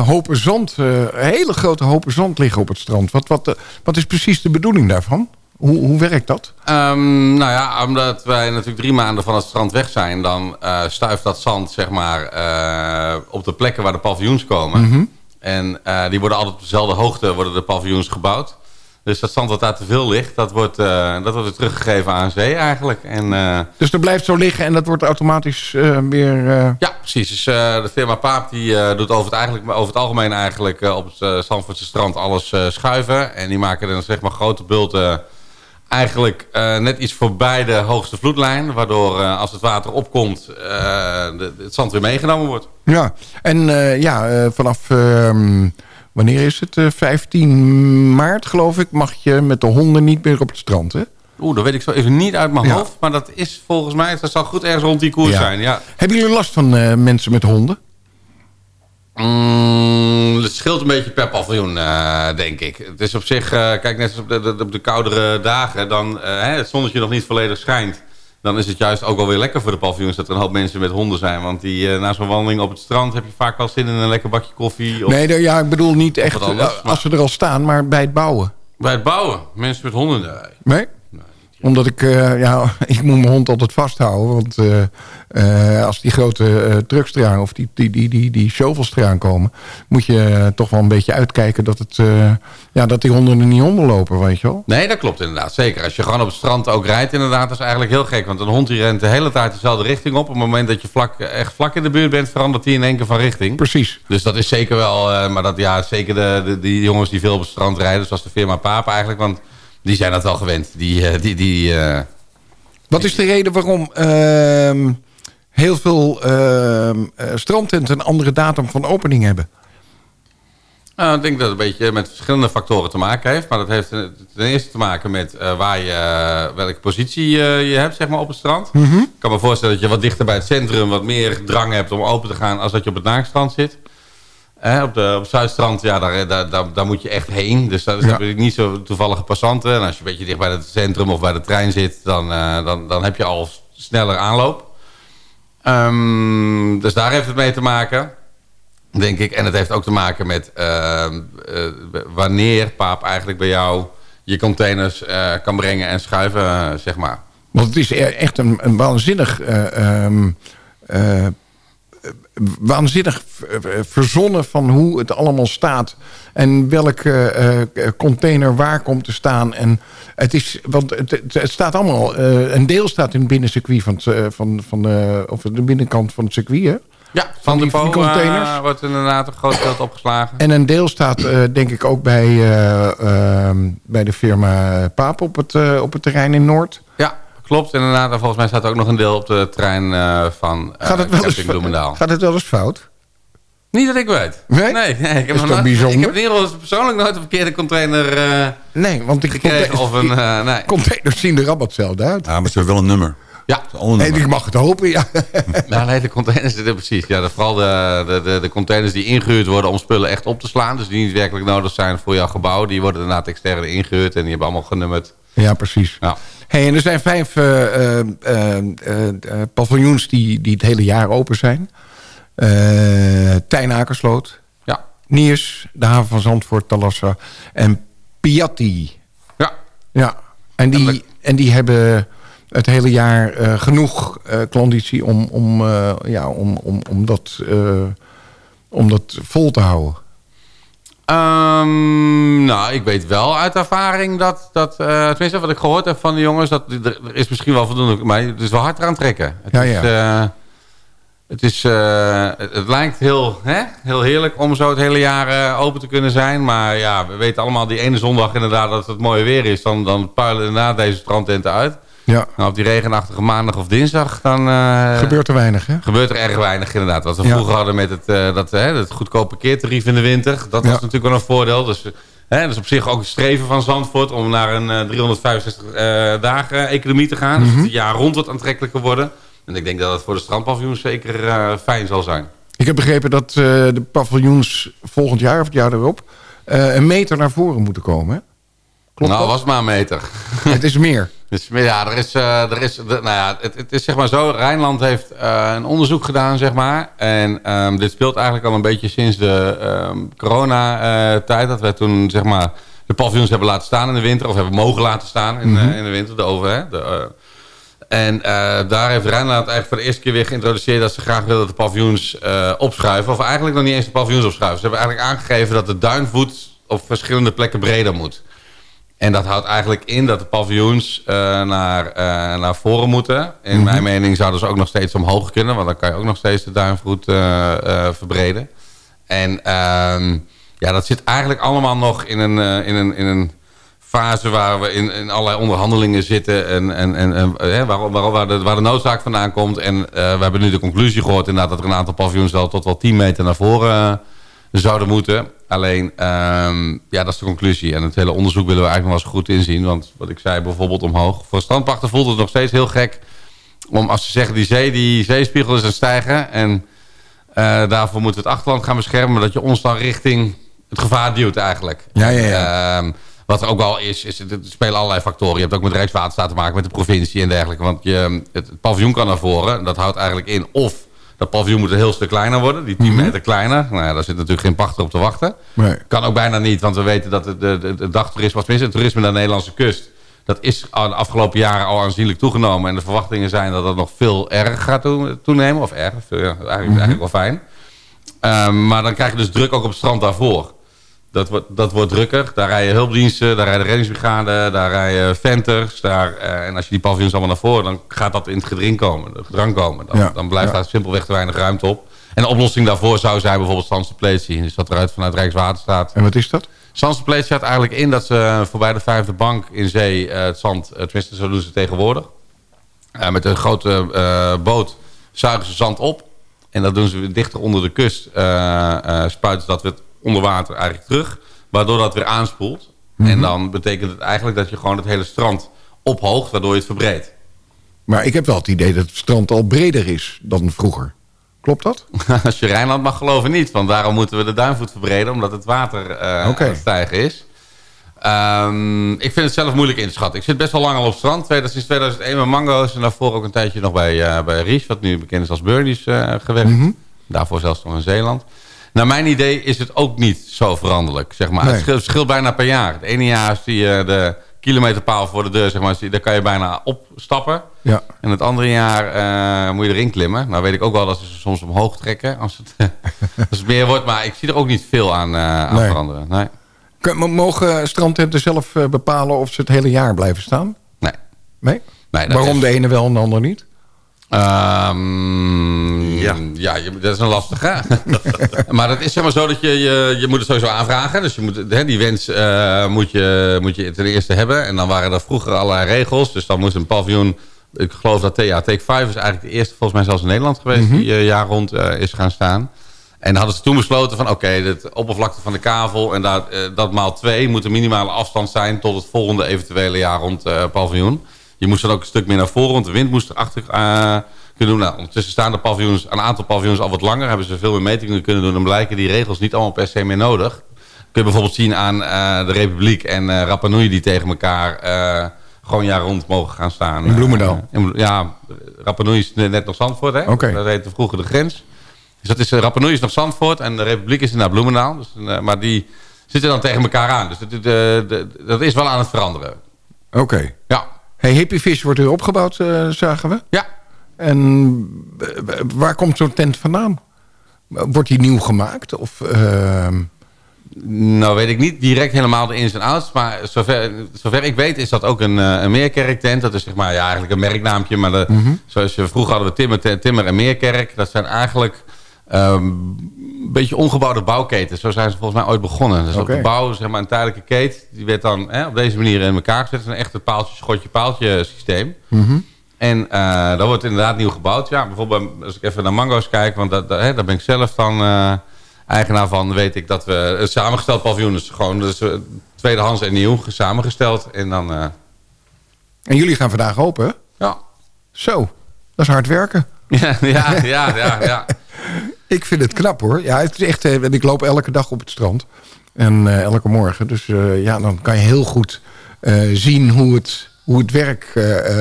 hopen zand, hele grote hopen zand liggen op het strand. Wat, wat, wat is precies de bedoeling daarvan? Hoe, hoe werkt dat? Ehm, nou ja, omdat wij natuurlijk drie maanden van het strand weg zijn... dan eh, stuift dat zand zeg maar, eh, op de plekken waar de paviljoens komen. En eh, die worden altijd op dezelfde hoogte worden de paviljoens gebouwd. Dus dat zand dat daar te veel ligt, dat wordt, eh, dat wordt weer teruggegeven aan zee eigenlijk. En, Dus er blijft zo liggen en dat wordt automatisch eh, weer... Ja, precies. Dus de firma Paap die, doet over het, eigenlijk, over het algemeen eigenlijk op het uh, Zandvoortse strand alles schuiven. En die maken dan zeg maar grote bulten eigenlijk eh, net iets voorbij de hoogste vloedlijn. Waardoor eh, als het water opkomt eh, de, het zand weer meegenomen wordt. Ja, en ja, vanaf, ehm, wanneer is het? Eh, 15 maart geloof ik, mag je met de honden niet meer op het strand, hè? Oeh, dat weet ik zo even niet uit mijn Ja. hoofd. Maar dat is volgens mij, dat zal goed ergens rond die koers Ja. zijn. Ja. Hebben jullie last van mensen met honden? Mm, het scheelt een beetje per paviljoen, eh, denk ik. Het is op zich, eh, kijk, net als op de, de, op de koudere dagen, dan eh, hè, het zonnetje nog niet volledig schijnt. Dan is het juist ook wel weer lekker voor de paviljoens dat er een hoop mensen met honden zijn. Want die, na zo'n wandeling op het strand heb je vaak wel zin in een lekker bakje koffie. Of Nee, ja, ik bedoel niet echt wat anders, maar- als ze er al staan, maar bij het bouwen. Bij het bouwen, mensen met honden. Nee. Omdat ik, eh, ja, ik moet mijn hond altijd vasthouden. Want eh, eh, als die grote trucks eraan of die, die, die, die, die shovels eraan komen... moet je toch wel een beetje uitkijken dat, het, ja, dat die honden er niet onder lopen, weet je wel. Nee, dat klopt inderdaad. Zeker. Als je gewoon op het strand ook rijdt, inderdaad, dat is eigenlijk heel gek. Want een hond die rent de hele tijd dezelfde richting op. Op het moment dat je vlak, echt vlak in de buurt bent, verandert hij in één keer van richting. Precies. Dus dat is zeker wel, maar dat ja, zeker de, de, die jongens die veel op het strand rijden, zoals de firma Paap eigenlijk, want die zijn dat wel gewend. Die, eh, die, die, eh, Wat is de reden waarom ehm, heel veel ehm eh, strandtenten een andere datum van opening hebben? nou, ik denk dat het een beetje met verschillende factoren te maken heeft. Maar dat heeft ten eerste te maken met waar je, welke positie je hebt zeg maar, op het strand. Ik kan me voorstellen dat je wat dichter bij het centrum wat meer drang hebt om open te gaan als dat je op het naakstrand zit. Op, de, op het Zuidstrand, ja, daar, daar, daar, daar moet je echt heen. Dus dat is Ja. niet zo toevallige passanten. En als je een beetje dicht bij het centrum of bij de trein zit, dan, eh, dan, dan heb je al sneller aanloop. Ehm, dus daar heeft het mee te maken, denk ik. En het heeft ook te maken met ehm, eh, wanneer Paap eigenlijk bij jou je containers eh, kan brengen en schuiven, zeg maar. Want het is e- echt een, een waanzinnig... eh, ehm, eh, waanzinnig v- v- verzonnen van hoe het allemaal staat. En welke eh, container waar komt te staan. En het is, want het, staat allemaal... eh, een deel staat in het binnencircuit van, het, eh, van, van de, of de binnenkant van het circuit, hè? Ja, van die- de die eh, containers? wordt inderdaad een groot deel opgeslagen. En een deel staat eh, denk ik ook bij, eh, bij de firma Paap op het, eh, op het terrein in Noord. Klopt inderdaad. En volgens mij staat ook nog een deel op de trein eh, van eh Gaat het, wel eens, Bloemendaal. gaat het wel eens fout? Niet dat ik weet. Nee? Nee, nee, ik, heb Is nog toch nooit- bijzonder? ik heb in ieder geval persoonlijk nooit een verkeerde container eh, Nee, want die gekregen. Of een, containers, eh, nee. containers zien er allemaal hetzelfde uit. Ja, maar ze hebben wel een nummer. Ja, Nee, ik mag het hopen, ja. Ja, nee, de containers, dit- precies. Ja, de, vooral de, de, de, de containers die ingehuurd worden om spullen echt op te slaan. Dus die niet werkelijk nodig zijn voor jouw gebouw. Die worden inderdaad extern ingehuurd en die hebben allemaal genummerd. Ja, precies. Ja. Hey, en er zijn vijf eh, eh, eh, paviljoens die, die het hele jaar open zijn. Eh Tijn Akersloot, Ja. Niers, de haven van Zandvoort, Talassa en Piatti. Ja. Ja, en die, en die hebben het hele jaar genoeg eh klanditie om, om, ja, om, om, om, dat, om dat vol te houden. Ehm, nou, ik weet wel uit ervaring dat, dat eh, tenminste wat ik gehoord heb van de jongens, dat er, is misschien wel voldoende, maar het is wel hard eraan trekken. Het Ja, is, ja. eh, het, is eh, het, het lijkt heel, hè, heel heerlijk om zo het hele jaar open te kunnen zijn. Maar ja, we weten allemaal die ene zondag inderdaad dat het mooie weer is. Dan, dan puilen inderdaad deze strandtenten uit. Ja, Nou, op die regenachtige maandag of dinsdag, dan eh, gebeurt er weinig, hè? gebeurt er erg weinig inderdaad. Wat we Ja. vroeger hadden met het, eh, dat, hè, het goedkope keertarief in de winter. Dat was Ja. natuurlijk wel een voordeel. Dus, hè, dat is op zich ook een streven van Zandvoort om naar een eh, 365 eh, dagen economie te gaan. Mhm. Dus het jaar rond wat aantrekkelijker worden. En ik denk dat het voor de strandpaviljoens zeker eh, fijn zal zijn. Ik heb begrepen dat eh, de paviljoens volgend jaar of het jaar erop... eh, een meter naar voren moeten komen, hè? Klopt nou, dat? was maar een meter. Het is meer. Dus ja, er is, eh, er is nou ja, het, het is zeg maar zo. Rijnland heeft eh, een onderzoek gedaan, zeg maar. En ehm, dit speelt eigenlijk al een beetje sinds de ehm, corona-tijd. dat wij toen, zeg maar, de paviljoens hebben laten staan in de winter. Of hebben mogen laten staan in, eh, in de winter, de over, hè. De, eh, en eh, daar heeft Rijnland eigenlijk voor de eerste keer weer geïntroduceerd... dat ze graag willen dat de paviljoens eh, opschuiven. Of eigenlijk nog niet eens de paviljoens opschuiven. Ze hebben eigenlijk aangegeven dat de duinvoet op verschillende plekken breder moet. En dat houdt eigenlijk in dat de paviljoens eh, naar, eh, naar voren moeten. In mijn mening zouden ze ook nog steeds omhoog kunnen. Want dan kan je ook nog steeds de duinvloed eh, eh, verbreden. En ehm, ja, dat zit eigenlijk allemaal nog in een, in een, in een fase waar we in, in allerlei onderhandelingen zitten. En, en, en, en, waar, waar, waar, de, waar de noodzaak vandaan komt. En we hebben nu de conclusie gehoord inderdaad dat er een aantal paviljoens wel tot wel 10 meter naar voren zouden moeten. Alleen, ehm, ja, dat is de conclusie. En het hele onderzoek willen we eigenlijk nog wel eens goed inzien. Want wat ik zei, bijvoorbeeld omhoog. Voor strandpachten voelt het nog steeds heel gek. Om als ze zeggen, die zee, die zeespiegel is aan het stijgen. En eh, daarvoor moeten we het achterland gaan beschermen. Dat je ons dan richting het gevaar duwt eigenlijk. Ja, ja, ja. Ehm, wat er ook wel is, is het, er spelen allerlei factoren. Je hebt ook met Rijkswaterstaat te maken, met de provincie en dergelijke. Want je, het, het paviljoen kan naar voren. Dat houdt eigenlijk in of dat paviljoen moet een heel stuk kleiner worden. Die 10 meter kleiner. Nou ja, daar zit natuurlijk geen pachter op te wachten. Nee. Kan ook bijna niet, want we weten dat het, de, de, de dagtoerisme, tenminste het toerisme naar de Nederlandse kust... dat is al de afgelopen jaren al aanzienlijk toegenomen. En de verwachtingen zijn dat dat nog veel erger gaat toe- toenemen. Of veel, ja, eigenlijk, eigenlijk wel fijn. Ehm, maar dan krijg je dus druk ook op het strand daarvoor. Dat wordt, dat wordt drukker. Daar rijden hulpdiensten, daar rijden reddingsbrigade, daar rijden venters. Daar, eh, en als je die paviljoens allemaal naar voren, dan gaat dat in het gedrang komen. Het gedrang komen. Dan, Ja, dan blijft ja. daar simpelweg te weinig ruimte op. En de oplossing daarvoor zou zijn bijvoorbeeld Sanspletie. Dus dat eruit vanuit Rijkswaterstaat. En wat is dat? Sanspletie staat eigenlijk in dat ze voorbij de vijfde bank in zee eh, het zand, eh, tenminste zo doen ze tegenwoordig. Met een grote boot zuigen ze zand op. En dat doen ze dichter onder de kust. spuiten ze dat weer onder water eigenlijk terug. Waardoor dat weer aanspoelt. En dan betekent het eigenlijk dat je gewoon het hele strand ophoogt. Waardoor je het verbreedt. Maar ik heb wel het idee dat het strand al breder is dan vroeger. Klopt dat? Als je Rijnland mag geloven niet. Want daarom moeten we de duinvoet verbreden. Omdat het water eh aan het stijgen is. Ehm, ik vind het zelf moeilijk in te schatten. Ik zit best wel lang al op strand. Sinds 2001 met Mango's. En daarvoor ook een tijdje nog bij, eh bij Ries. Wat nu bekend is als Birdies eh, gewerkt. Daarvoor zelfs nog in Zeeland. Naar mijn idee is het ook niet zo veranderlijk. Zeg maar. Nee. Het scheelt, verschilt bijna per jaar. Het ene jaar zie je de kilometerpaal voor de deur. Zeg maar, zie- daar kan je bijna opstappen. Ja. En het andere jaar eh, moet je erin klimmen. Nou weet ik ook wel dat ze soms omhoog trekken als het, als het meer wordt. Maar ik zie er ook niet veel aan, eh, aan Nee. veranderen. Nee. Mogen strandtenten zelf eh, bepalen of ze het hele jaar blijven staan? nee. Nee? Waarom is- de ene wel en de ander niet? Ehm, ja, ja dat is een lastige. maar dat is zeg maar zo dat je, je, je moet het sowieso aanvragen. Dus je moet, hè, die wens eh, moet, je, moet je ten eerste hebben. En dan waren er vroeger allerlei regels. Dus dan moest een paviljoen... Ik geloof dat ja, Take 5 is eigenlijk de eerste volgens mij zelfs in Nederland geweest... die eh, jaar rond eh, is gaan staan. En dan hadden ze toen besloten van... oké, het oppervlakte van de kavel en dat, eh, dat maal twee... moet de minimale afstand zijn tot het volgende eventuele jaar rond paviljoen. Je moest dan ook een stuk meer naar voren, want de wind moest erachter uh, kunnen doen. Nou, ondertussen staan de paviljoens, een aantal paviljoens al wat langer. Hebben ze veel meer metingen kunnen doen. Dan blijken die regels niet allemaal per se meer nodig. Kun je bijvoorbeeld zien aan uh, de Republiek en uh, Rapa Nui die tegen elkaar gewoon jaar rond mogen gaan staan. In Bloemendaal? In, ja, Rapa Nui is net nog Zandvoort. Hè? Okay. Dat heette vroeger de grens. Dus dat is, Rapa Nui is nog Zandvoort en de Republiek is naar Bloemendaal. Dus, maar die zitten dan tegen elkaar aan. Dus dat, dat is wel aan het veranderen. Oké. Okay. Ja. Hey, Hippie Fish wordt weer opgebouwd, uh, zagen we. Ja. En waar komt zo'n tent vandaan? Wordt die nieuw gemaakt? Of, uh... Nou, weet ik niet direct helemaal de ins en outs. Maar zover, zover ik weet is dat ook een, een meerkerktent. Dat is zeg maar ja, eigenlijk een merknaampje. Maar de, mm -hmm. zoals je, vroeger hadden we Timmer, Timmer en Meerkerk. Dat zijn eigenlijk um, een beetje ongebouwde bouwketens. Zo zijn ze volgens mij ooit begonnen. Dus okay. op de bouw, zeg maar een tijdelijke keet. Die werd dan hè, op deze manier in elkaar gezet. Het is een echt paaltje, schotje, paaltje systeem. Mm -hmm. En uh, dat wordt inderdaad nieuw gebouwd. Ja, bijvoorbeeld als ik even naar Mango's kijk. Want dat, dat, hè, daar ben ik zelf dan uh, eigenaar van. Weet ik dat we het samengesteld paviljoen is gewoon dus, uh, tweedehands en nieuw samengesteld. En dan... En jullie gaan vandaag open? Ja. Zo, dat is hard werken. Ja, ja, ja, ja. ja. ik vind het knap hoor. Ja, het is echt, uh, ik loop elke dag op het strand. En uh, elke morgen. Dus uh, ja, dan kan je heel goed zien hoe het, hoe het werk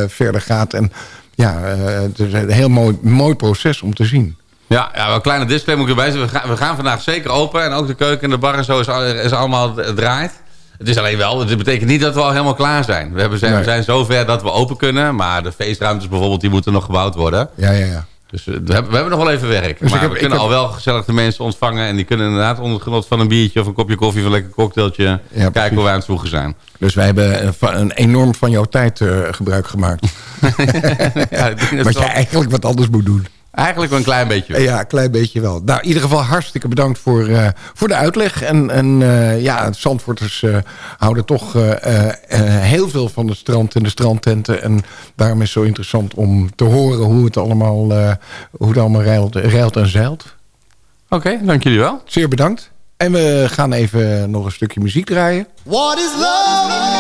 verder gaat. En ja, het is een heel mooi, mooi proces om te zien. Ja, ja wel een kleine disclaimer moet ik erbij zeggen. We gaan, we gaan vandaag zeker open. En ook de keuken en de bar en zo is, is allemaal draait. Het is alleen wel, het betekent niet dat we al helemaal klaar zijn. We, hebben zijn, nee. we zijn zover dat we open kunnen. Maar de feestruimtes bijvoorbeeld, die moeten nog gebouwd worden. Ja, ja, ja. Dus we hebben, we hebben nog wel even werk. Dus maar heb, we kunnen heb... al wel gezellig de mensen ontvangen. En die kunnen inderdaad onder genot van een biertje of een kopje koffie of een lekker cocktailtje. Ja, kijken precies. hoe wij aan het voegen zijn. Dus wij hebben een enorm van jouw tijd uh, gebruik gemaakt. ja, wat je eigenlijk wat anders moet doen. Eigenlijk wel een klein beetje wel. Ja, een klein beetje wel. Nou, in ieder geval hartstikke bedankt voor, uh, voor de uitleg. En, en uh, ja, Zandvoorters uh, houden toch heel veel van het strand en de strandtenten. En daarom is het zo interessant om te horen hoe het allemaal, hoe het allemaal reilt, reilt en zeilt. Oké, okay, dank jullie wel. Zeer bedankt. En we gaan even nog een stukje muziek draaien. What is love?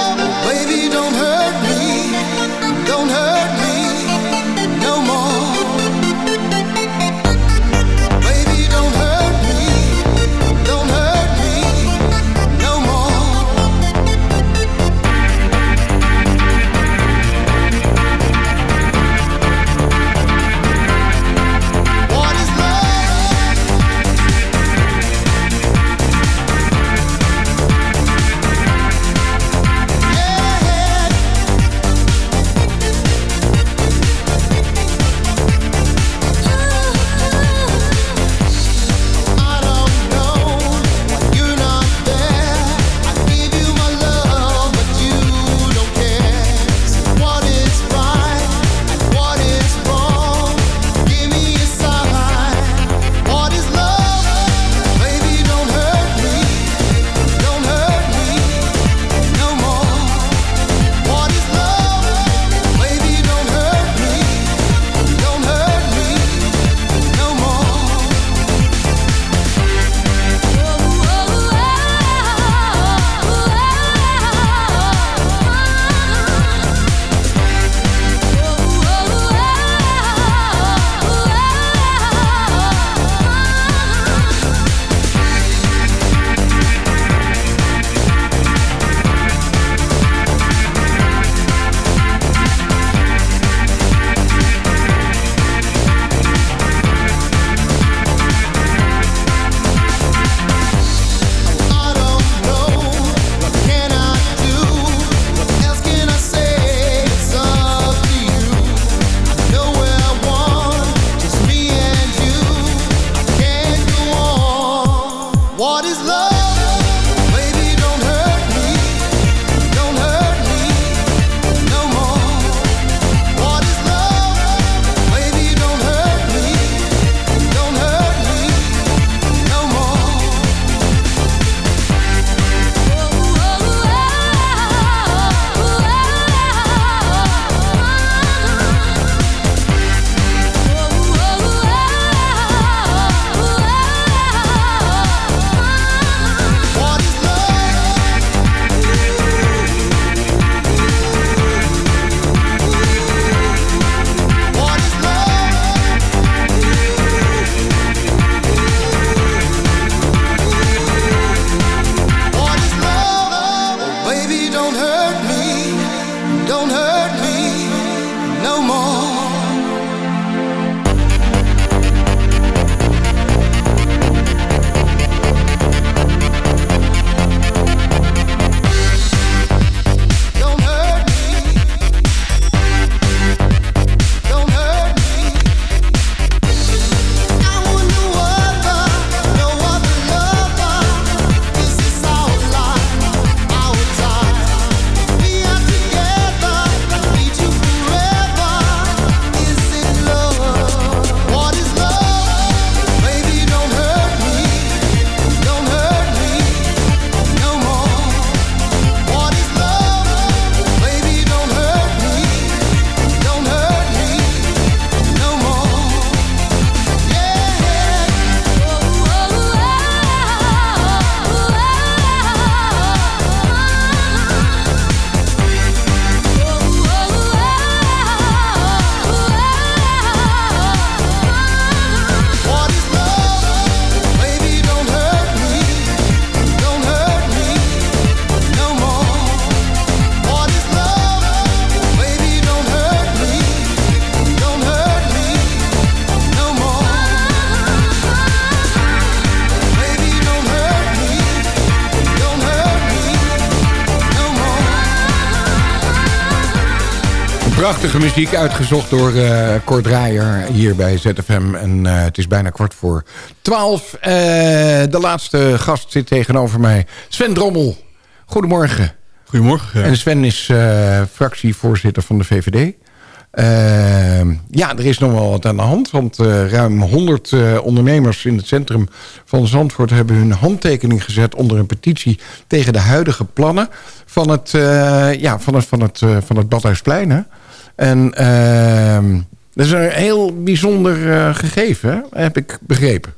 Prachtige muziek, uitgezocht door uh, Kort Draaier hier bij ZFM. En uh, het is bijna kwart voor twaalf. Uh, de laatste gast zit tegenover mij. Sven Drommel. Goedemorgen. Goedemorgen. En Sven is fractievoorzitter van de VVD. ja, er is nog wel wat aan de hand. Want ruim 100 ondernemers in het centrum van Zandvoort... hebben hun handtekening gezet onder een petitie... tegen de huidige plannen van het, ja, van het, van het, van het Badhuisplein. Hè? En uh, dat is een heel bijzonder uh, gegeven, heb ik begrepen.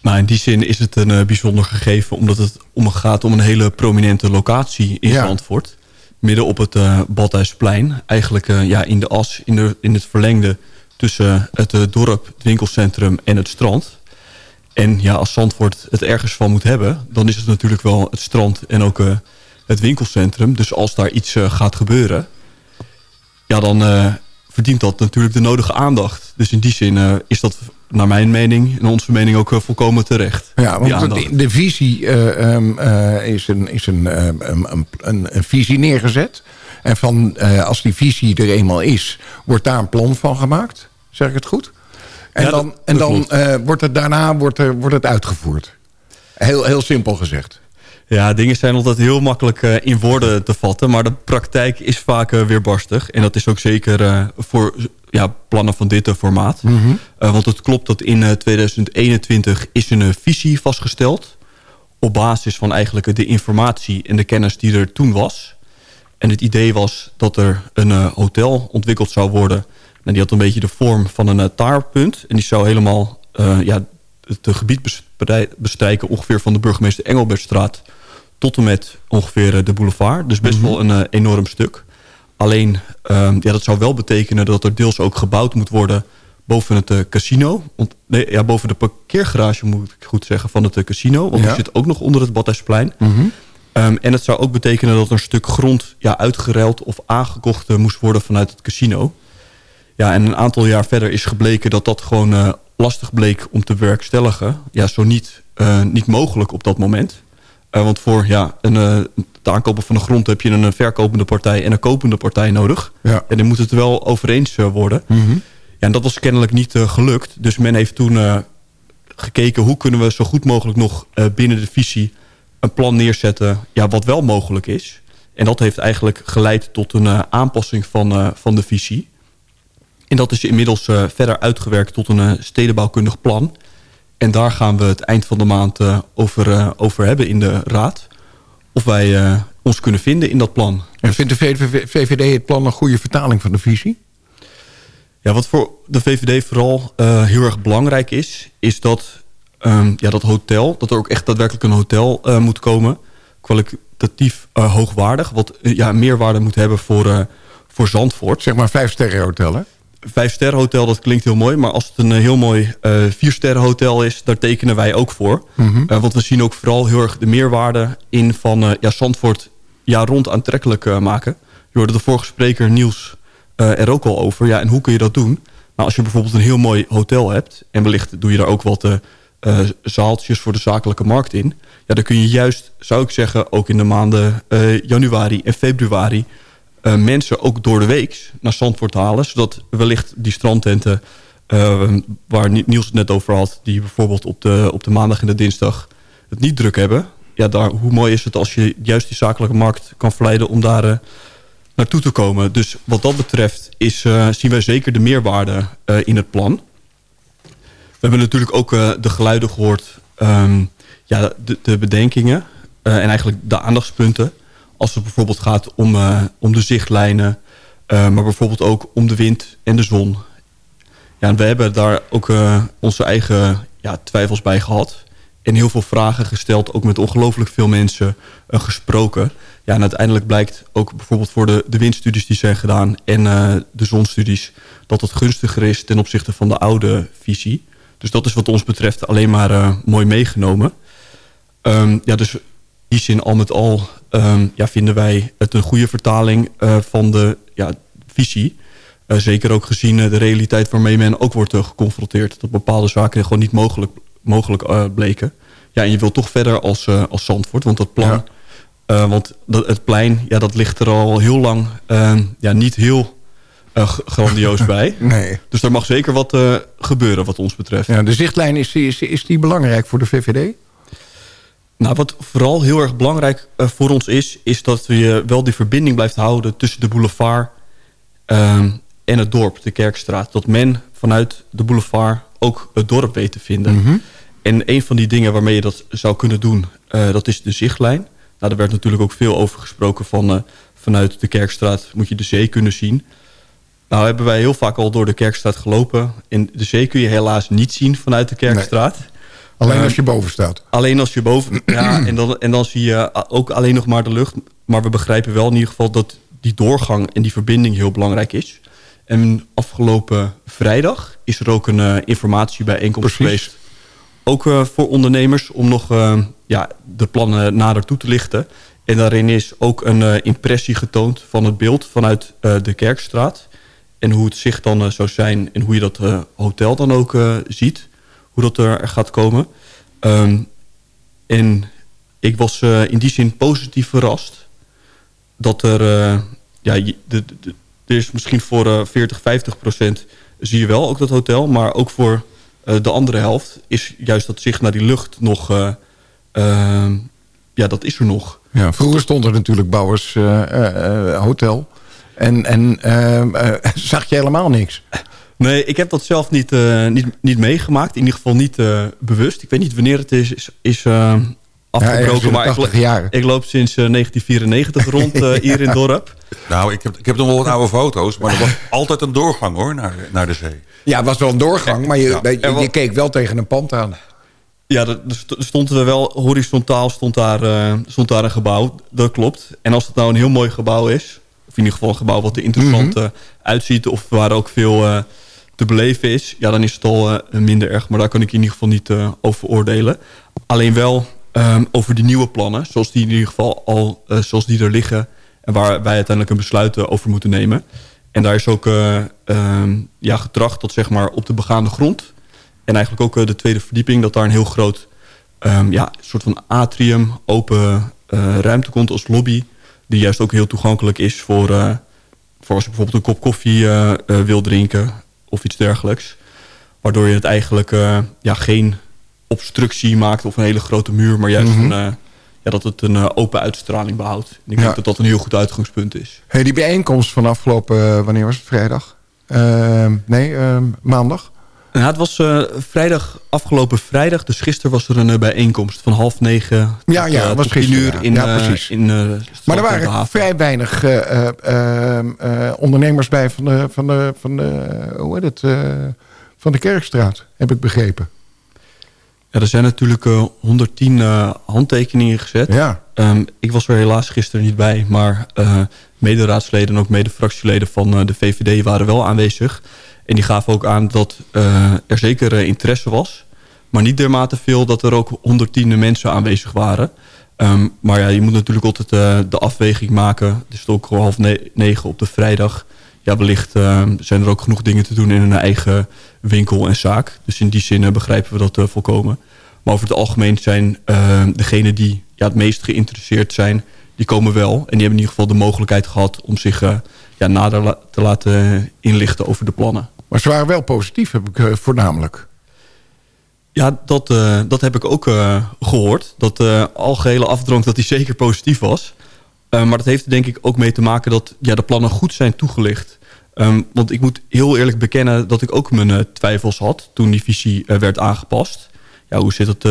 Nou, in die zin is het een uh, bijzonder gegeven... omdat het om gaat om een hele prominente locatie in ja. Zandvoort. Midden op het uh, Badhuisplein. Eigenlijk ja, in de as, in, de, in het verlengde... tussen het dorp, het winkelcentrum en het strand. En ja, als Zandvoort het ergens van moet hebben... dan is het natuurlijk wel het strand en ook het winkelcentrum. Dus als daar iets gaat gebeuren ja, dan uh, verdient dat natuurlijk de nodige aandacht. Dus in die zin uh, is dat naar mijn mening en onze mening ook uh, volkomen terecht. Ja, want de, de, visie um, is, een, is een, een, een, een, visie neergezet. En van, als die visie er eenmaal is, wordt daar een plan van gemaakt. Zeg ik het goed? En ja, dan, dat, en dan wordt het daarna wordt er, wordt het uitgevoerd. Heel, heel simpel gezegd. Ja, dingen zijn altijd heel makkelijk uh, in woorden te vatten. Maar de praktijk is vaak uh, weerbarstig. En dat is ook zeker uh, voor ja, plannen van dit formaat. Mm -hmm. want het klopt dat in 2021 is een visie vastgesteld. Op basis van eigenlijk de informatie en de kennis die er toen was. En het idee was dat er een hotel ontwikkeld zou worden. En die had een beetje de vorm van een taarpunt. En die zou helemaal ja, het gebied bestrijken ongeveer van de burgemeester Engelbertstraat tot en met ongeveer eh, de boulevard. Dus best wel mhm. een eh, enorm stuk. Alleen, ehm, ja, dat zou wel betekenen dat er deels ook gebouwd moet worden boven het uh, casino. Nee, ja, boven de parkeergarage moet ik goed zeggen van het uh, casino. Want die zit ook nog onder het Badhuisplein. Mm en het zou ook betekenen dat er een stuk grond ja, uitgeruild of aangekocht moest worden vanuit het casino. Ja, en een aantal jaar verder is gebleken dat dat gewoon lastig bleek om te werkstelligen. Ja, zo niet, niet mogelijk op dat moment. Uh, want voor ja, een, het aankopen van de grond heb je een verkopende partij en een kopende partij nodig. Ja. En dan moet het wel over eens worden. Mm -hmm. ja, en dat was kennelijk niet gelukt. Dus men heeft toen gekeken hoe kunnen we zo goed mogelijk nog binnen de visie een plan neerzetten ja, wat wel mogelijk is. En dat heeft eigenlijk geleid tot een aanpassing van, van de visie. En dat is inmiddels verder uitgewerkt tot een stedenbouwkundig plan. En daar gaan we het eind van de maand over, uh, over hebben in de raad. Of wij uh, ons kunnen vinden in dat plan. En vindt de VVD het plan een goede vertaling van de visie? Ja, wat voor de VVD vooral heel erg belangrijk is... is dat um, ja, dat hotel, dat er ook echt daadwerkelijk een hotel moet komen... kwalitatief hoogwaardig, wat ja, meerwaarde moet hebben voor, voor Zandvoort. Zeg maar vijf sterren hotel, hè? Vijf sterren hotel, dat klinkt heel mooi. Maar als het een eh, heel mooi uh, vier sterren hotel is, daar tekenen wij ook voor. Mm -hmm. uh, want we zien ook vooral heel erg de meerwaarde in van uh, ja, Zandvoort jaar rond aantrekkelijk maken. Je hoorde de vorige spreker Niels er ook al over. Ja, en hoe kun je dat doen? Nou, als je bijvoorbeeld een heel mooi hotel hebt... en wellicht doe je daar ook wat zaaltjes voor de zakelijke markt in... ja, dan kun je juist, zou ik zeggen, ook in de maanden januari en februari uh, mensen ook door de week naar Zandvoort halen. Zodat wellicht die strandtenten uh, waar Niels het net over had... die bijvoorbeeld op de, op de maandag en de dinsdag het niet druk hebben. Ja, daar, hoe mooi is het als je juist die zakelijke markt kan verleiden om daar uh, naartoe te komen. Dus wat dat betreft is, zien wij zeker de meerwaarde in het plan. We hebben natuurlijk ook de geluiden gehoord... Um, ja, de, de bedenkingen en eigenlijk de aandachtspunten... Als het bijvoorbeeld gaat om, uh, om de zichtlijnen. Uh, maar bijvoorbeeld ook om de wind en de zon. Ja, en we hebben daar ook uh, onze eigen ja, twijfels bij gehad. En heel veel vragen gesteld. Ook met ongelooflijk veel mensen gesproken. Ja, en uiteindelijk blijkt ook bijvoorbeeld voor de, de windstudies die zijn gedaan... en de zonstudies, dat het gunstiger is ten opzichte van de oude visie. Dus dat is wat ons betreft alleen maar mooi meegenomen. Um, ja, dus die zin al met al um, ja, vinden wij het een goede vertaling uh, van de ja, visie. Uh, zeker ook gezien uh, de realiteit waarmee men ook wordt geconfronteerd. Dat bepaalde zaken gewoon niet mogelijk, mogelijk bleken. Ja, en je wilt toch verder als, als Zandvoort. Want dat plan Eh, want dat, het plein, ja, dat ligt er al heel lang eh, ja, niet heel eh, grandioos bij. Nee. Dus er mag zeker wat eh, gebeuren wat ons betreft. Ja, de zichtlijn, is, is, is die belangrijk voor de VVD? Nou, wat vooral heel erg belangrijk eh, voor ons is... is dat je wel die verbinding blijft houden tussen de boulevard ehm, en het dorp, de Kerkstraat. Dat men vanuit de boulevard ook het dorp weet te vinden. En een van die dingen waarmee je dat zou kunnen doen, eh, dat is de zichtlijn. Nou, daar werd natuurlijk ook veel over gesproken van... eh, vanuit de Kerkstraat moet je de zee kunnen zien. Nou hebben wij heel vaak al door de Kerkstraat gelopen. En de zee kun je helaas niet zien vanuit de Kerkstraat. Alleen als je boven staat. Alleen als je boven... Ja, en dan, en dan zie je ook alleen nog maar de lucht. Maar we begrijpen wel in ieder geval dat die doorgang en die verbinding heel belangrijk is. En afgelopen vrijdag is er ook een eh, informatiebijeenkomst geweest. Ook eh, voor ondernemers om nog eh, ja, de plannen nader toe te lichten. En daarin is ook een impressie getoond van het beeld vanuit de Kerkstraat. En hoe het zicht dan zou zijn en hoe je dat hotel dan ook ziet. Dat er gaat komen. Ehm, en ik was eh, in die zin positief verrast. Dat er... eh, ja, de, er is misschien voor eh 40, 50 procent zie je wel ook dat hotel. Maar ook voor eh, de andere helft is juist dat zicht naar die lucht nog... eh, ehm, ja, dat is er nog. Ja, vroeger stond er natuurlijk Bouwers eh, eh, eh, Hotel. En, en ehm, eh, zag je helemaal niks. Nee, ik heb dat zelf niet, eh, niet, niet meegemaakt. In ieder geval niet eh, bewust. Ik weet niet wanneer het is, is, is eh, afgebroken. maar ik, 80 lo- jaren. ik loop sinds eh, 1994 rond eh, hier in het dorp. Nou, ik heb, ik heb nog wel wat oude foto's, maar er was altijd een doorgang hoor, naar, naar de zee. Ja, het was wel een doorgang, maar je, Ja. je, keek wel tegen een pand aan. Ja, er st- stond er wel horizontaal stond daar, eh, stond daar een gebouw. Dat klopt. En als het nou een heel mooi gebouw is... of in ieder geval een gebouw wat er interessant Mhm. eh, uitziet... of waar ook veel eh, te beleven is... ja, dan is het al eh, minder erg. Maar daar kan ik in ieder geval niet eh, over oordelen. Alleen wel ehm, over die nieuwe plannen... zoals die in ieder geval al eh, zoals die er liggen... en waar wij uiteindelijk een besluit over moeten nemen. En daar is ook ehm, ja, getracht tot zeg maar op de begaande grond... En eigenlijk ook de tweede verdieping, dat daar een heel groot ehm, ja, soort van atrium, open ruimte komt als lobby. Die juist ook heel toegankelijk is voor, voor als je bijvoorbeeld een kop koffie wil drinken of iets dergelijks. Waardoor je het eigenlijk eh, ja, geen obstructie maakt of een hele grote muur, maar juist een, eh, ja, dat het een eh, open uitstraling behoudt. En ik Ja. denk dat dat een heel goed uitgangspunt is. Hey, die bijeenkomst van afgelopen, wanneer was het, vrijdag? Ehm, nee, ehm, maandag. Nou, het was eh, vrijdag, afgelopen vrijdag. Dus gisteren was er een eh, bijeenkomst van half negen Ja, tot, ja, eh, was gisteren, uur in, Ja, precies. in Maar er waren vrij weinig eh, eh, ehm, eh, ondernemers bij van de, van de, van de, hoe heet het, van de Kerkstraat, heb ik begrepen. Ja, er zijn natuurlijk eh, 110 eh, handtekeningen gezet. Ja. Ehm, ik was er helaas gisteren niet bij, maar eh mederaadsleden en ook mede-fractieleden van de VVD waren wel aanwezig. En die gaven ook aan dat eh, er zeker eh, interesse was, maar niet dermate veel dat er ook 110 mensen aanwezig waren. Ehm, maar ja, je moet natuurlijk altijd eh, de afweging maken. Het is ook al half ne- negen op de vrijdag. Ja, wellicht eh, zijn er ook genoeg dingen te doen in een eigen winkel en zaak. Dus in die zin begrijpen we dat volkomen. Maar over het algemeen zijn eh, degenen die ja, het meest geïnteresseerd zijn... die komen wel. En die hebben in ieder geval de mogelijkheid gehad... om zich ja, nader te laten inlichten over de plannen. Maar ze waren wel positief, heb ik eh, voornamelijk. Ja, dat, eh, dat heb ik ook eh, gehoord. Dat de algehele afdronk dat die zeker positief was. Maar dat heeft denk ik ook mee te maken dat ja, de plannen goed zijn toegelicht. Ehm, want ik moet heel eerlijk bekennen dat ik ook mijn twijfels had... toen die visie werd aangepast. Ja, hoe zit het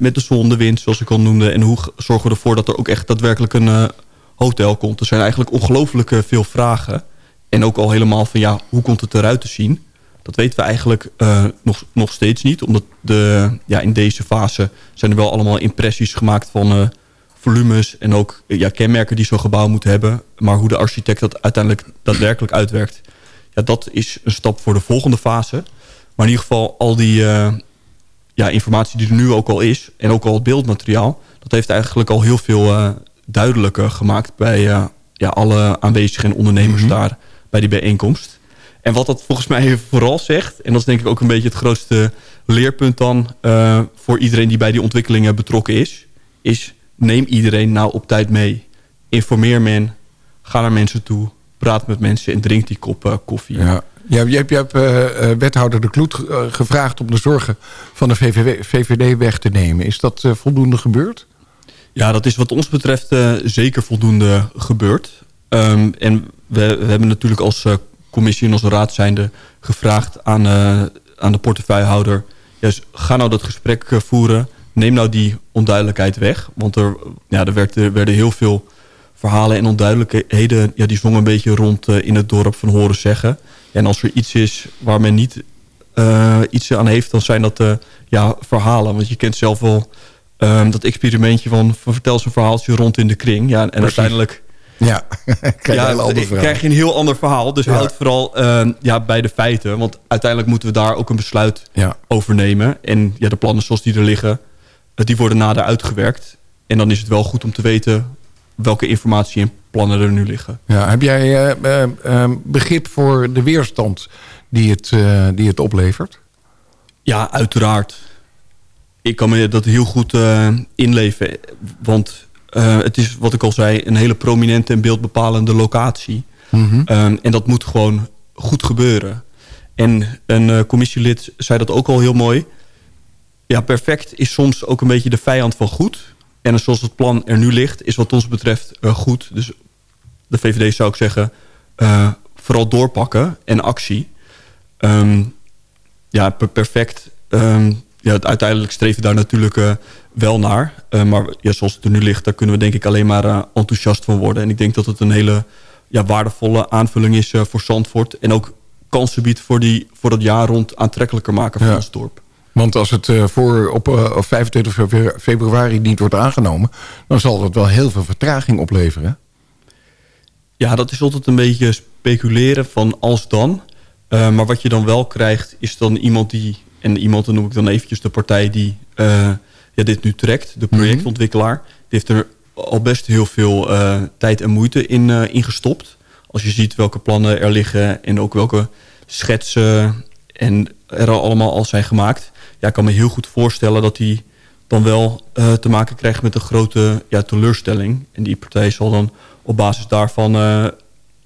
met- de zon, de wind, zoals ik al noemde... en hoe zorgen we ervoor dat er ook echt daadwerkelijk een hotel komt? Er zijn eigenlijk ongelooflijk veel vragen. En ook al helemaal van ja, hoe komt het eruit te zien... Dat weten we eigenlijk eh, nog, nog steeds niet. Omdat de, ja, in deze fase zijn er wel allemaal impressies gemaakt van eh, volumes... en ook eh, ja, kenmerken die zo'n gebouw moet hebben. Maar hoe de architect dat uiteindelijk daadwerkelijk uitwerkt... Ja, dat is een stap voor de volgende fase. Maar in ieder geval al die ja, informatie die er nu ook al is... en ook al het beeldmateriaal... dat heeft eigenlijk al heel veel duidelijker gemaakt... bij ja, alle aanwezigen en ondernemers daar bij die bijeenkomst... En wat dat volgens mij vooral zegt... en dat is denk ik ook een beetje het grootste leerpunt dan... eh, voor iedereen die bij die ontwikkelingen betrokken is... is neem iedereen nou op tijd mee. Informeer men, ga naar mensen toe, praat met mensen en drink die kop eh, koffie. Ja. Ja, je hebt, je hebt eh, wethouder De Kloet gevraagd om de zorgen van de VVD, VVD weg te nemen. Is dat voldoende gebeurd? Ja, dat is wat ons betreft zeker voldoende gebeurd. Ehm, en we, we hebben natuurlijk als eh, commissie en als raad zijnde gevraagd aan, eh, aan de portefeuillehouder... Juist, ga nou dat gesprek eh, voeren. Neem nou die onduidelijkheid weg. Want er, ja, er, werd, er werden heel veel verhalen en onduidelijkheden... Ja, die zongen een beetje rond in het dorp van horen zeggen. En als er iets is waar men niet iets aan heeft... dan zijn dat ja, verhalen. Want je kent zelf wel ehm, dat experimentje van, van... vertel een verhaaltje rond in de kring. Ja, en uiteindelijk... Ja, krijg je Ja, een heel ander eh, verhaal. krijg je een heel ander verhaal. Dus Ja. houd vooral ehm, ja, bij de feiten. Want uiteindelijk moeten we daar ook een besluit Ja. over nemen. En ja, de plannen zoals die er liggen, eh, die worden nader uitgewerkt. En dan is het wel goed om te weten welke informatie en plannen er nu liggen. Ja, heb jij eh, eh, eh, begrip voor de weerstand die het, eh, die het oplevert? Ja, uiteraard. Ik kan me dat heel goed eh, inleven. Want eh, het is, wat ik al zei, een hele prominente en beeldbepalende locatie. Ehm, en dat moet gewoon goed gebeuren. En een eh, commissielid zei dat ook al heel mooi. Ja, perfect is soms ook een beetje de vijand van goed. En zoals het plan er nu ligt, is wat ons betreft eh, goed. Dus de VVD zou ik zeggen, eh, vooral doorpakken en actie. Ehm, ja, per- perfect. Ehm, ja, uiteindelijk streven daar natuurlijk eh, wel naar. Eh, maar ja, zoals het er nu ligt, daar kunnen we denk ik alleen maar eh, enthousiast van worden. En ik denk dat het een hele ja, waardevolle aanvulling is eh, voor Zandvoort. En ook kansen biedt voor, die, voor dat jaar rond aantrekkelijker maken van Ja. ons dorp. Want als het voor op, eh, op 25 febru- februari niet wordt aangenomen... dan zal dat wel heel veel vertraging opleveren. Ja, dat is altijd een beetje speculeren van als dan. Maar wat je dan wel krijgt, is dan iemand die... en iemand, dan noem ik dan eventjes de partij die ja, dit nu trekt. De projectontwikkelaar. Die heeft er al best heel veel eh, tijd en moeite in, in gestopt. Als je ziet welke plannen er liggen... en ook welke schetsen en er al allemaal al zijn gemaakt. Ja, ik kan me heel goed voorstellen dat hij dan wel eh, te maken krijgt met een grote ja, teleurstelling. En die partij zal dan op basis daarvan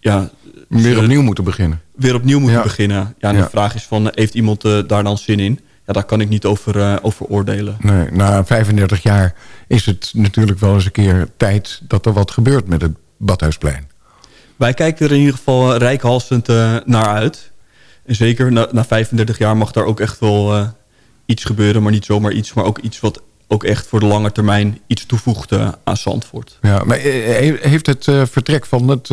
ja, Weer opnieuw moeten beginnen. weer opnieuw moeten Ja. beginnen. Ja, en Ja. de vraag is van, heeft iemand daar dan zin in? Ja, daar kan ik niet over, eh, over oordelen. Nee, na 35 jaar is het natuurlijk wel eens een keer tijd... dat er wat gebeurt met het Badhuisplein. Wij kijken er in ieder geval eh, rijkhalsend eh, naar uit. En zeker na, na 35 jaar mag daar ook echt wel iets gebeuren. Maar niet zomaar iets, maar ook iets wat ook echt voor de lange termijn iets toevoegt aan Zandvoort. Ja, maar he- heeft het vertrek van het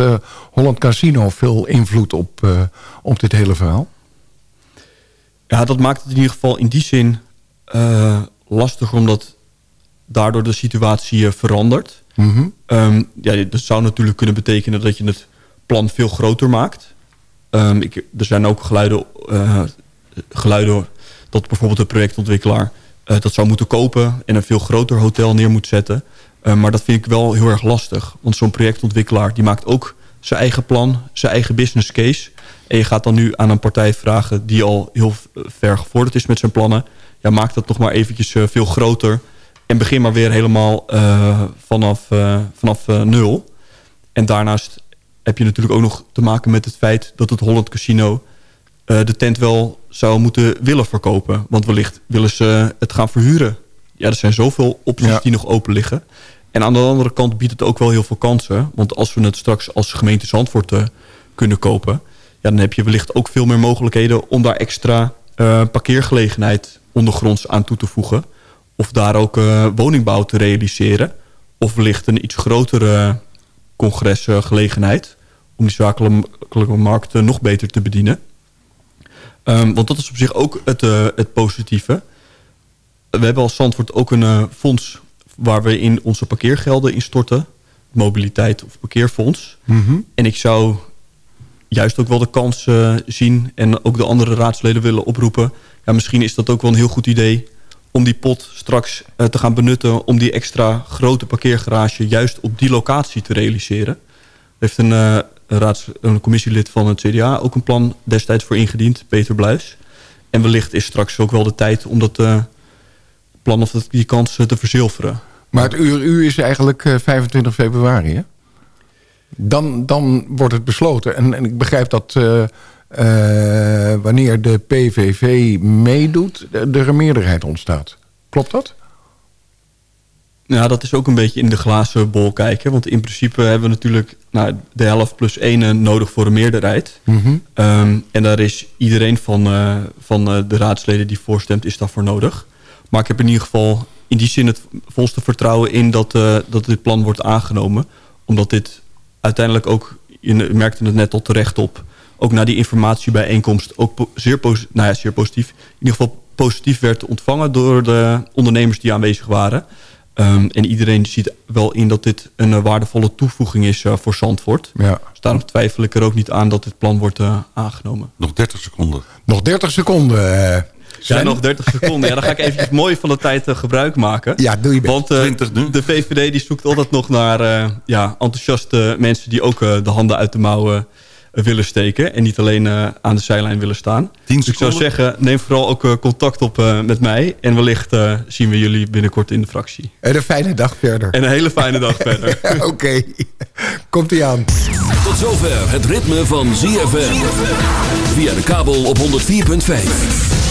Holland Casino... veel invloed op, op dit hele verhaal? Ja, dat maakt het in ieder geval in die zin eh, lastiger... omdat daardoor de situatie eh, verandert. Mhm. Ehm, ja, dat zou natuurlijk kunnen betekenen dat je het plan veel groter maakt. Ehm, ik, er zijn ook geluiden, eh, geluiden dat bijvoorbeeld de projectontwikkelaar dat zou moeten kopen en een veel groter hotel neer moet zetten. Eh, maar dat vind ik wel heel erg lastig. Want zo'n projectontwikkelaar die maakt ook zijn eigen plan, zijn eigen business case. En je gaat dan nu aan een partij vragen die al heel ver gevorderd is met zijn plannen. Ja, maak dat toch maar eventjes eh, veel groter. En begin maar weer helemaal eh, vanaf, eh, vanaf nul. En daarnaast heb je natuurlijk ook nog te maken met het feit dat het Holland Casino de tent wel zou moeten willen verkopen. Want wellicht willen ze het gaan verhuren. Ja, er zijn zoveel opties Ja. die nog open liggen. En aan de andere kant biedt het ook wel heel veel kansen. Want als we het straks als gemeente Zandvoort kunnen kopen... Ja, dan heb je wellicht ook veel meer mogelijkheden... om daar extra eh, parkeergelegenheid ondergronds aan toe te voegen. Of daar ook eh, woningbouw te realiseren. Of wellicht een iets grotere congresgelegenheid... om die zakelijke markt eh, nog beter te bedienen. Ehm, want dat is op zich ook het, het positieve. We hebben als Zandvoort ook een fonds... waar we in onze parkeergelden instorten. Mobiliteit of parkeerfonds. En ik zou juist ook wel de kans eh, zien... en ook de andere raadsleden willen oproepen... Ja, misschien is dat ook wel een heel goed idee... om die pot straks eh, te gaan benutten... om die extra grote parkeergarage... juist op die locatie te realiseren. Er heeft een, eh, een, commissielid van het CDA... ook een plan destijds voor ingediend, Peter Bluis. En wellicht is straks ook wel de tijd... om dat plan of die kans te verzilveren. Maar het uur U is eigenlijk eh, 25 februari, hè? Dan, dan wordt het besloten. En, en ik begrijp dat eh, eh, wanneer de PVV meedoet... er een meerderheid ontstaat. Klopt dat? Ja, dat is ook een beetje in de glazen bol kijken. Want in principe hebben we natuurlijk nou, de helft plus één eh, nodig voor een meerderheid. Ehm, en daar is iedereen van, van de raadsleden die voorstemt, is daarvoor nodig. Maar ik heb in ieder geval in die zin het volste vertrouwen in dat, dat dit plan wordt aangenomen. Omdat dit uiteindelijk ook, je merkte het net al terecht op... ook na die informatiebijeenkomst ook po- zeer, posi- nou ja, zeer positief... in ieder geval positief werd ontvangen door de ondernemers die aanwezig waren... Ehm, en iedereen ziet wel in dat dit een eh, waardevolle toevoeging is eh, voor Zandvoort. Ja. Dus daarom twijfel ik er ook niet aan dat dit plan wordt eh, aangenomen. Nog 30 seconden. Nog 30 seconden. Eh, Ja, Sven? nog 30 seconden. Ja, dan ga ik even mooi van de tijd eh, gebruik maken. Ja, doe je best. Want eh, 20 nu. de VVD die zoekt altijd nog naar eh, ja, enthousiaste mensen... die ook eh, de handen uit de mouwen eh, willen steken... en niet alleen eh, aan de zijlijn willen staan. 10 Dus ik zou zeggen, neem vooral ook eh, contact op eh, met mij... en wellicht eh, zien we jullie binnenkort in de fractie. En een fijne dag verder. En een hele fijne dag verder. Oké, komt-ie aan. Tot zover het ritme van ZFM. Via de kabel op 104.5.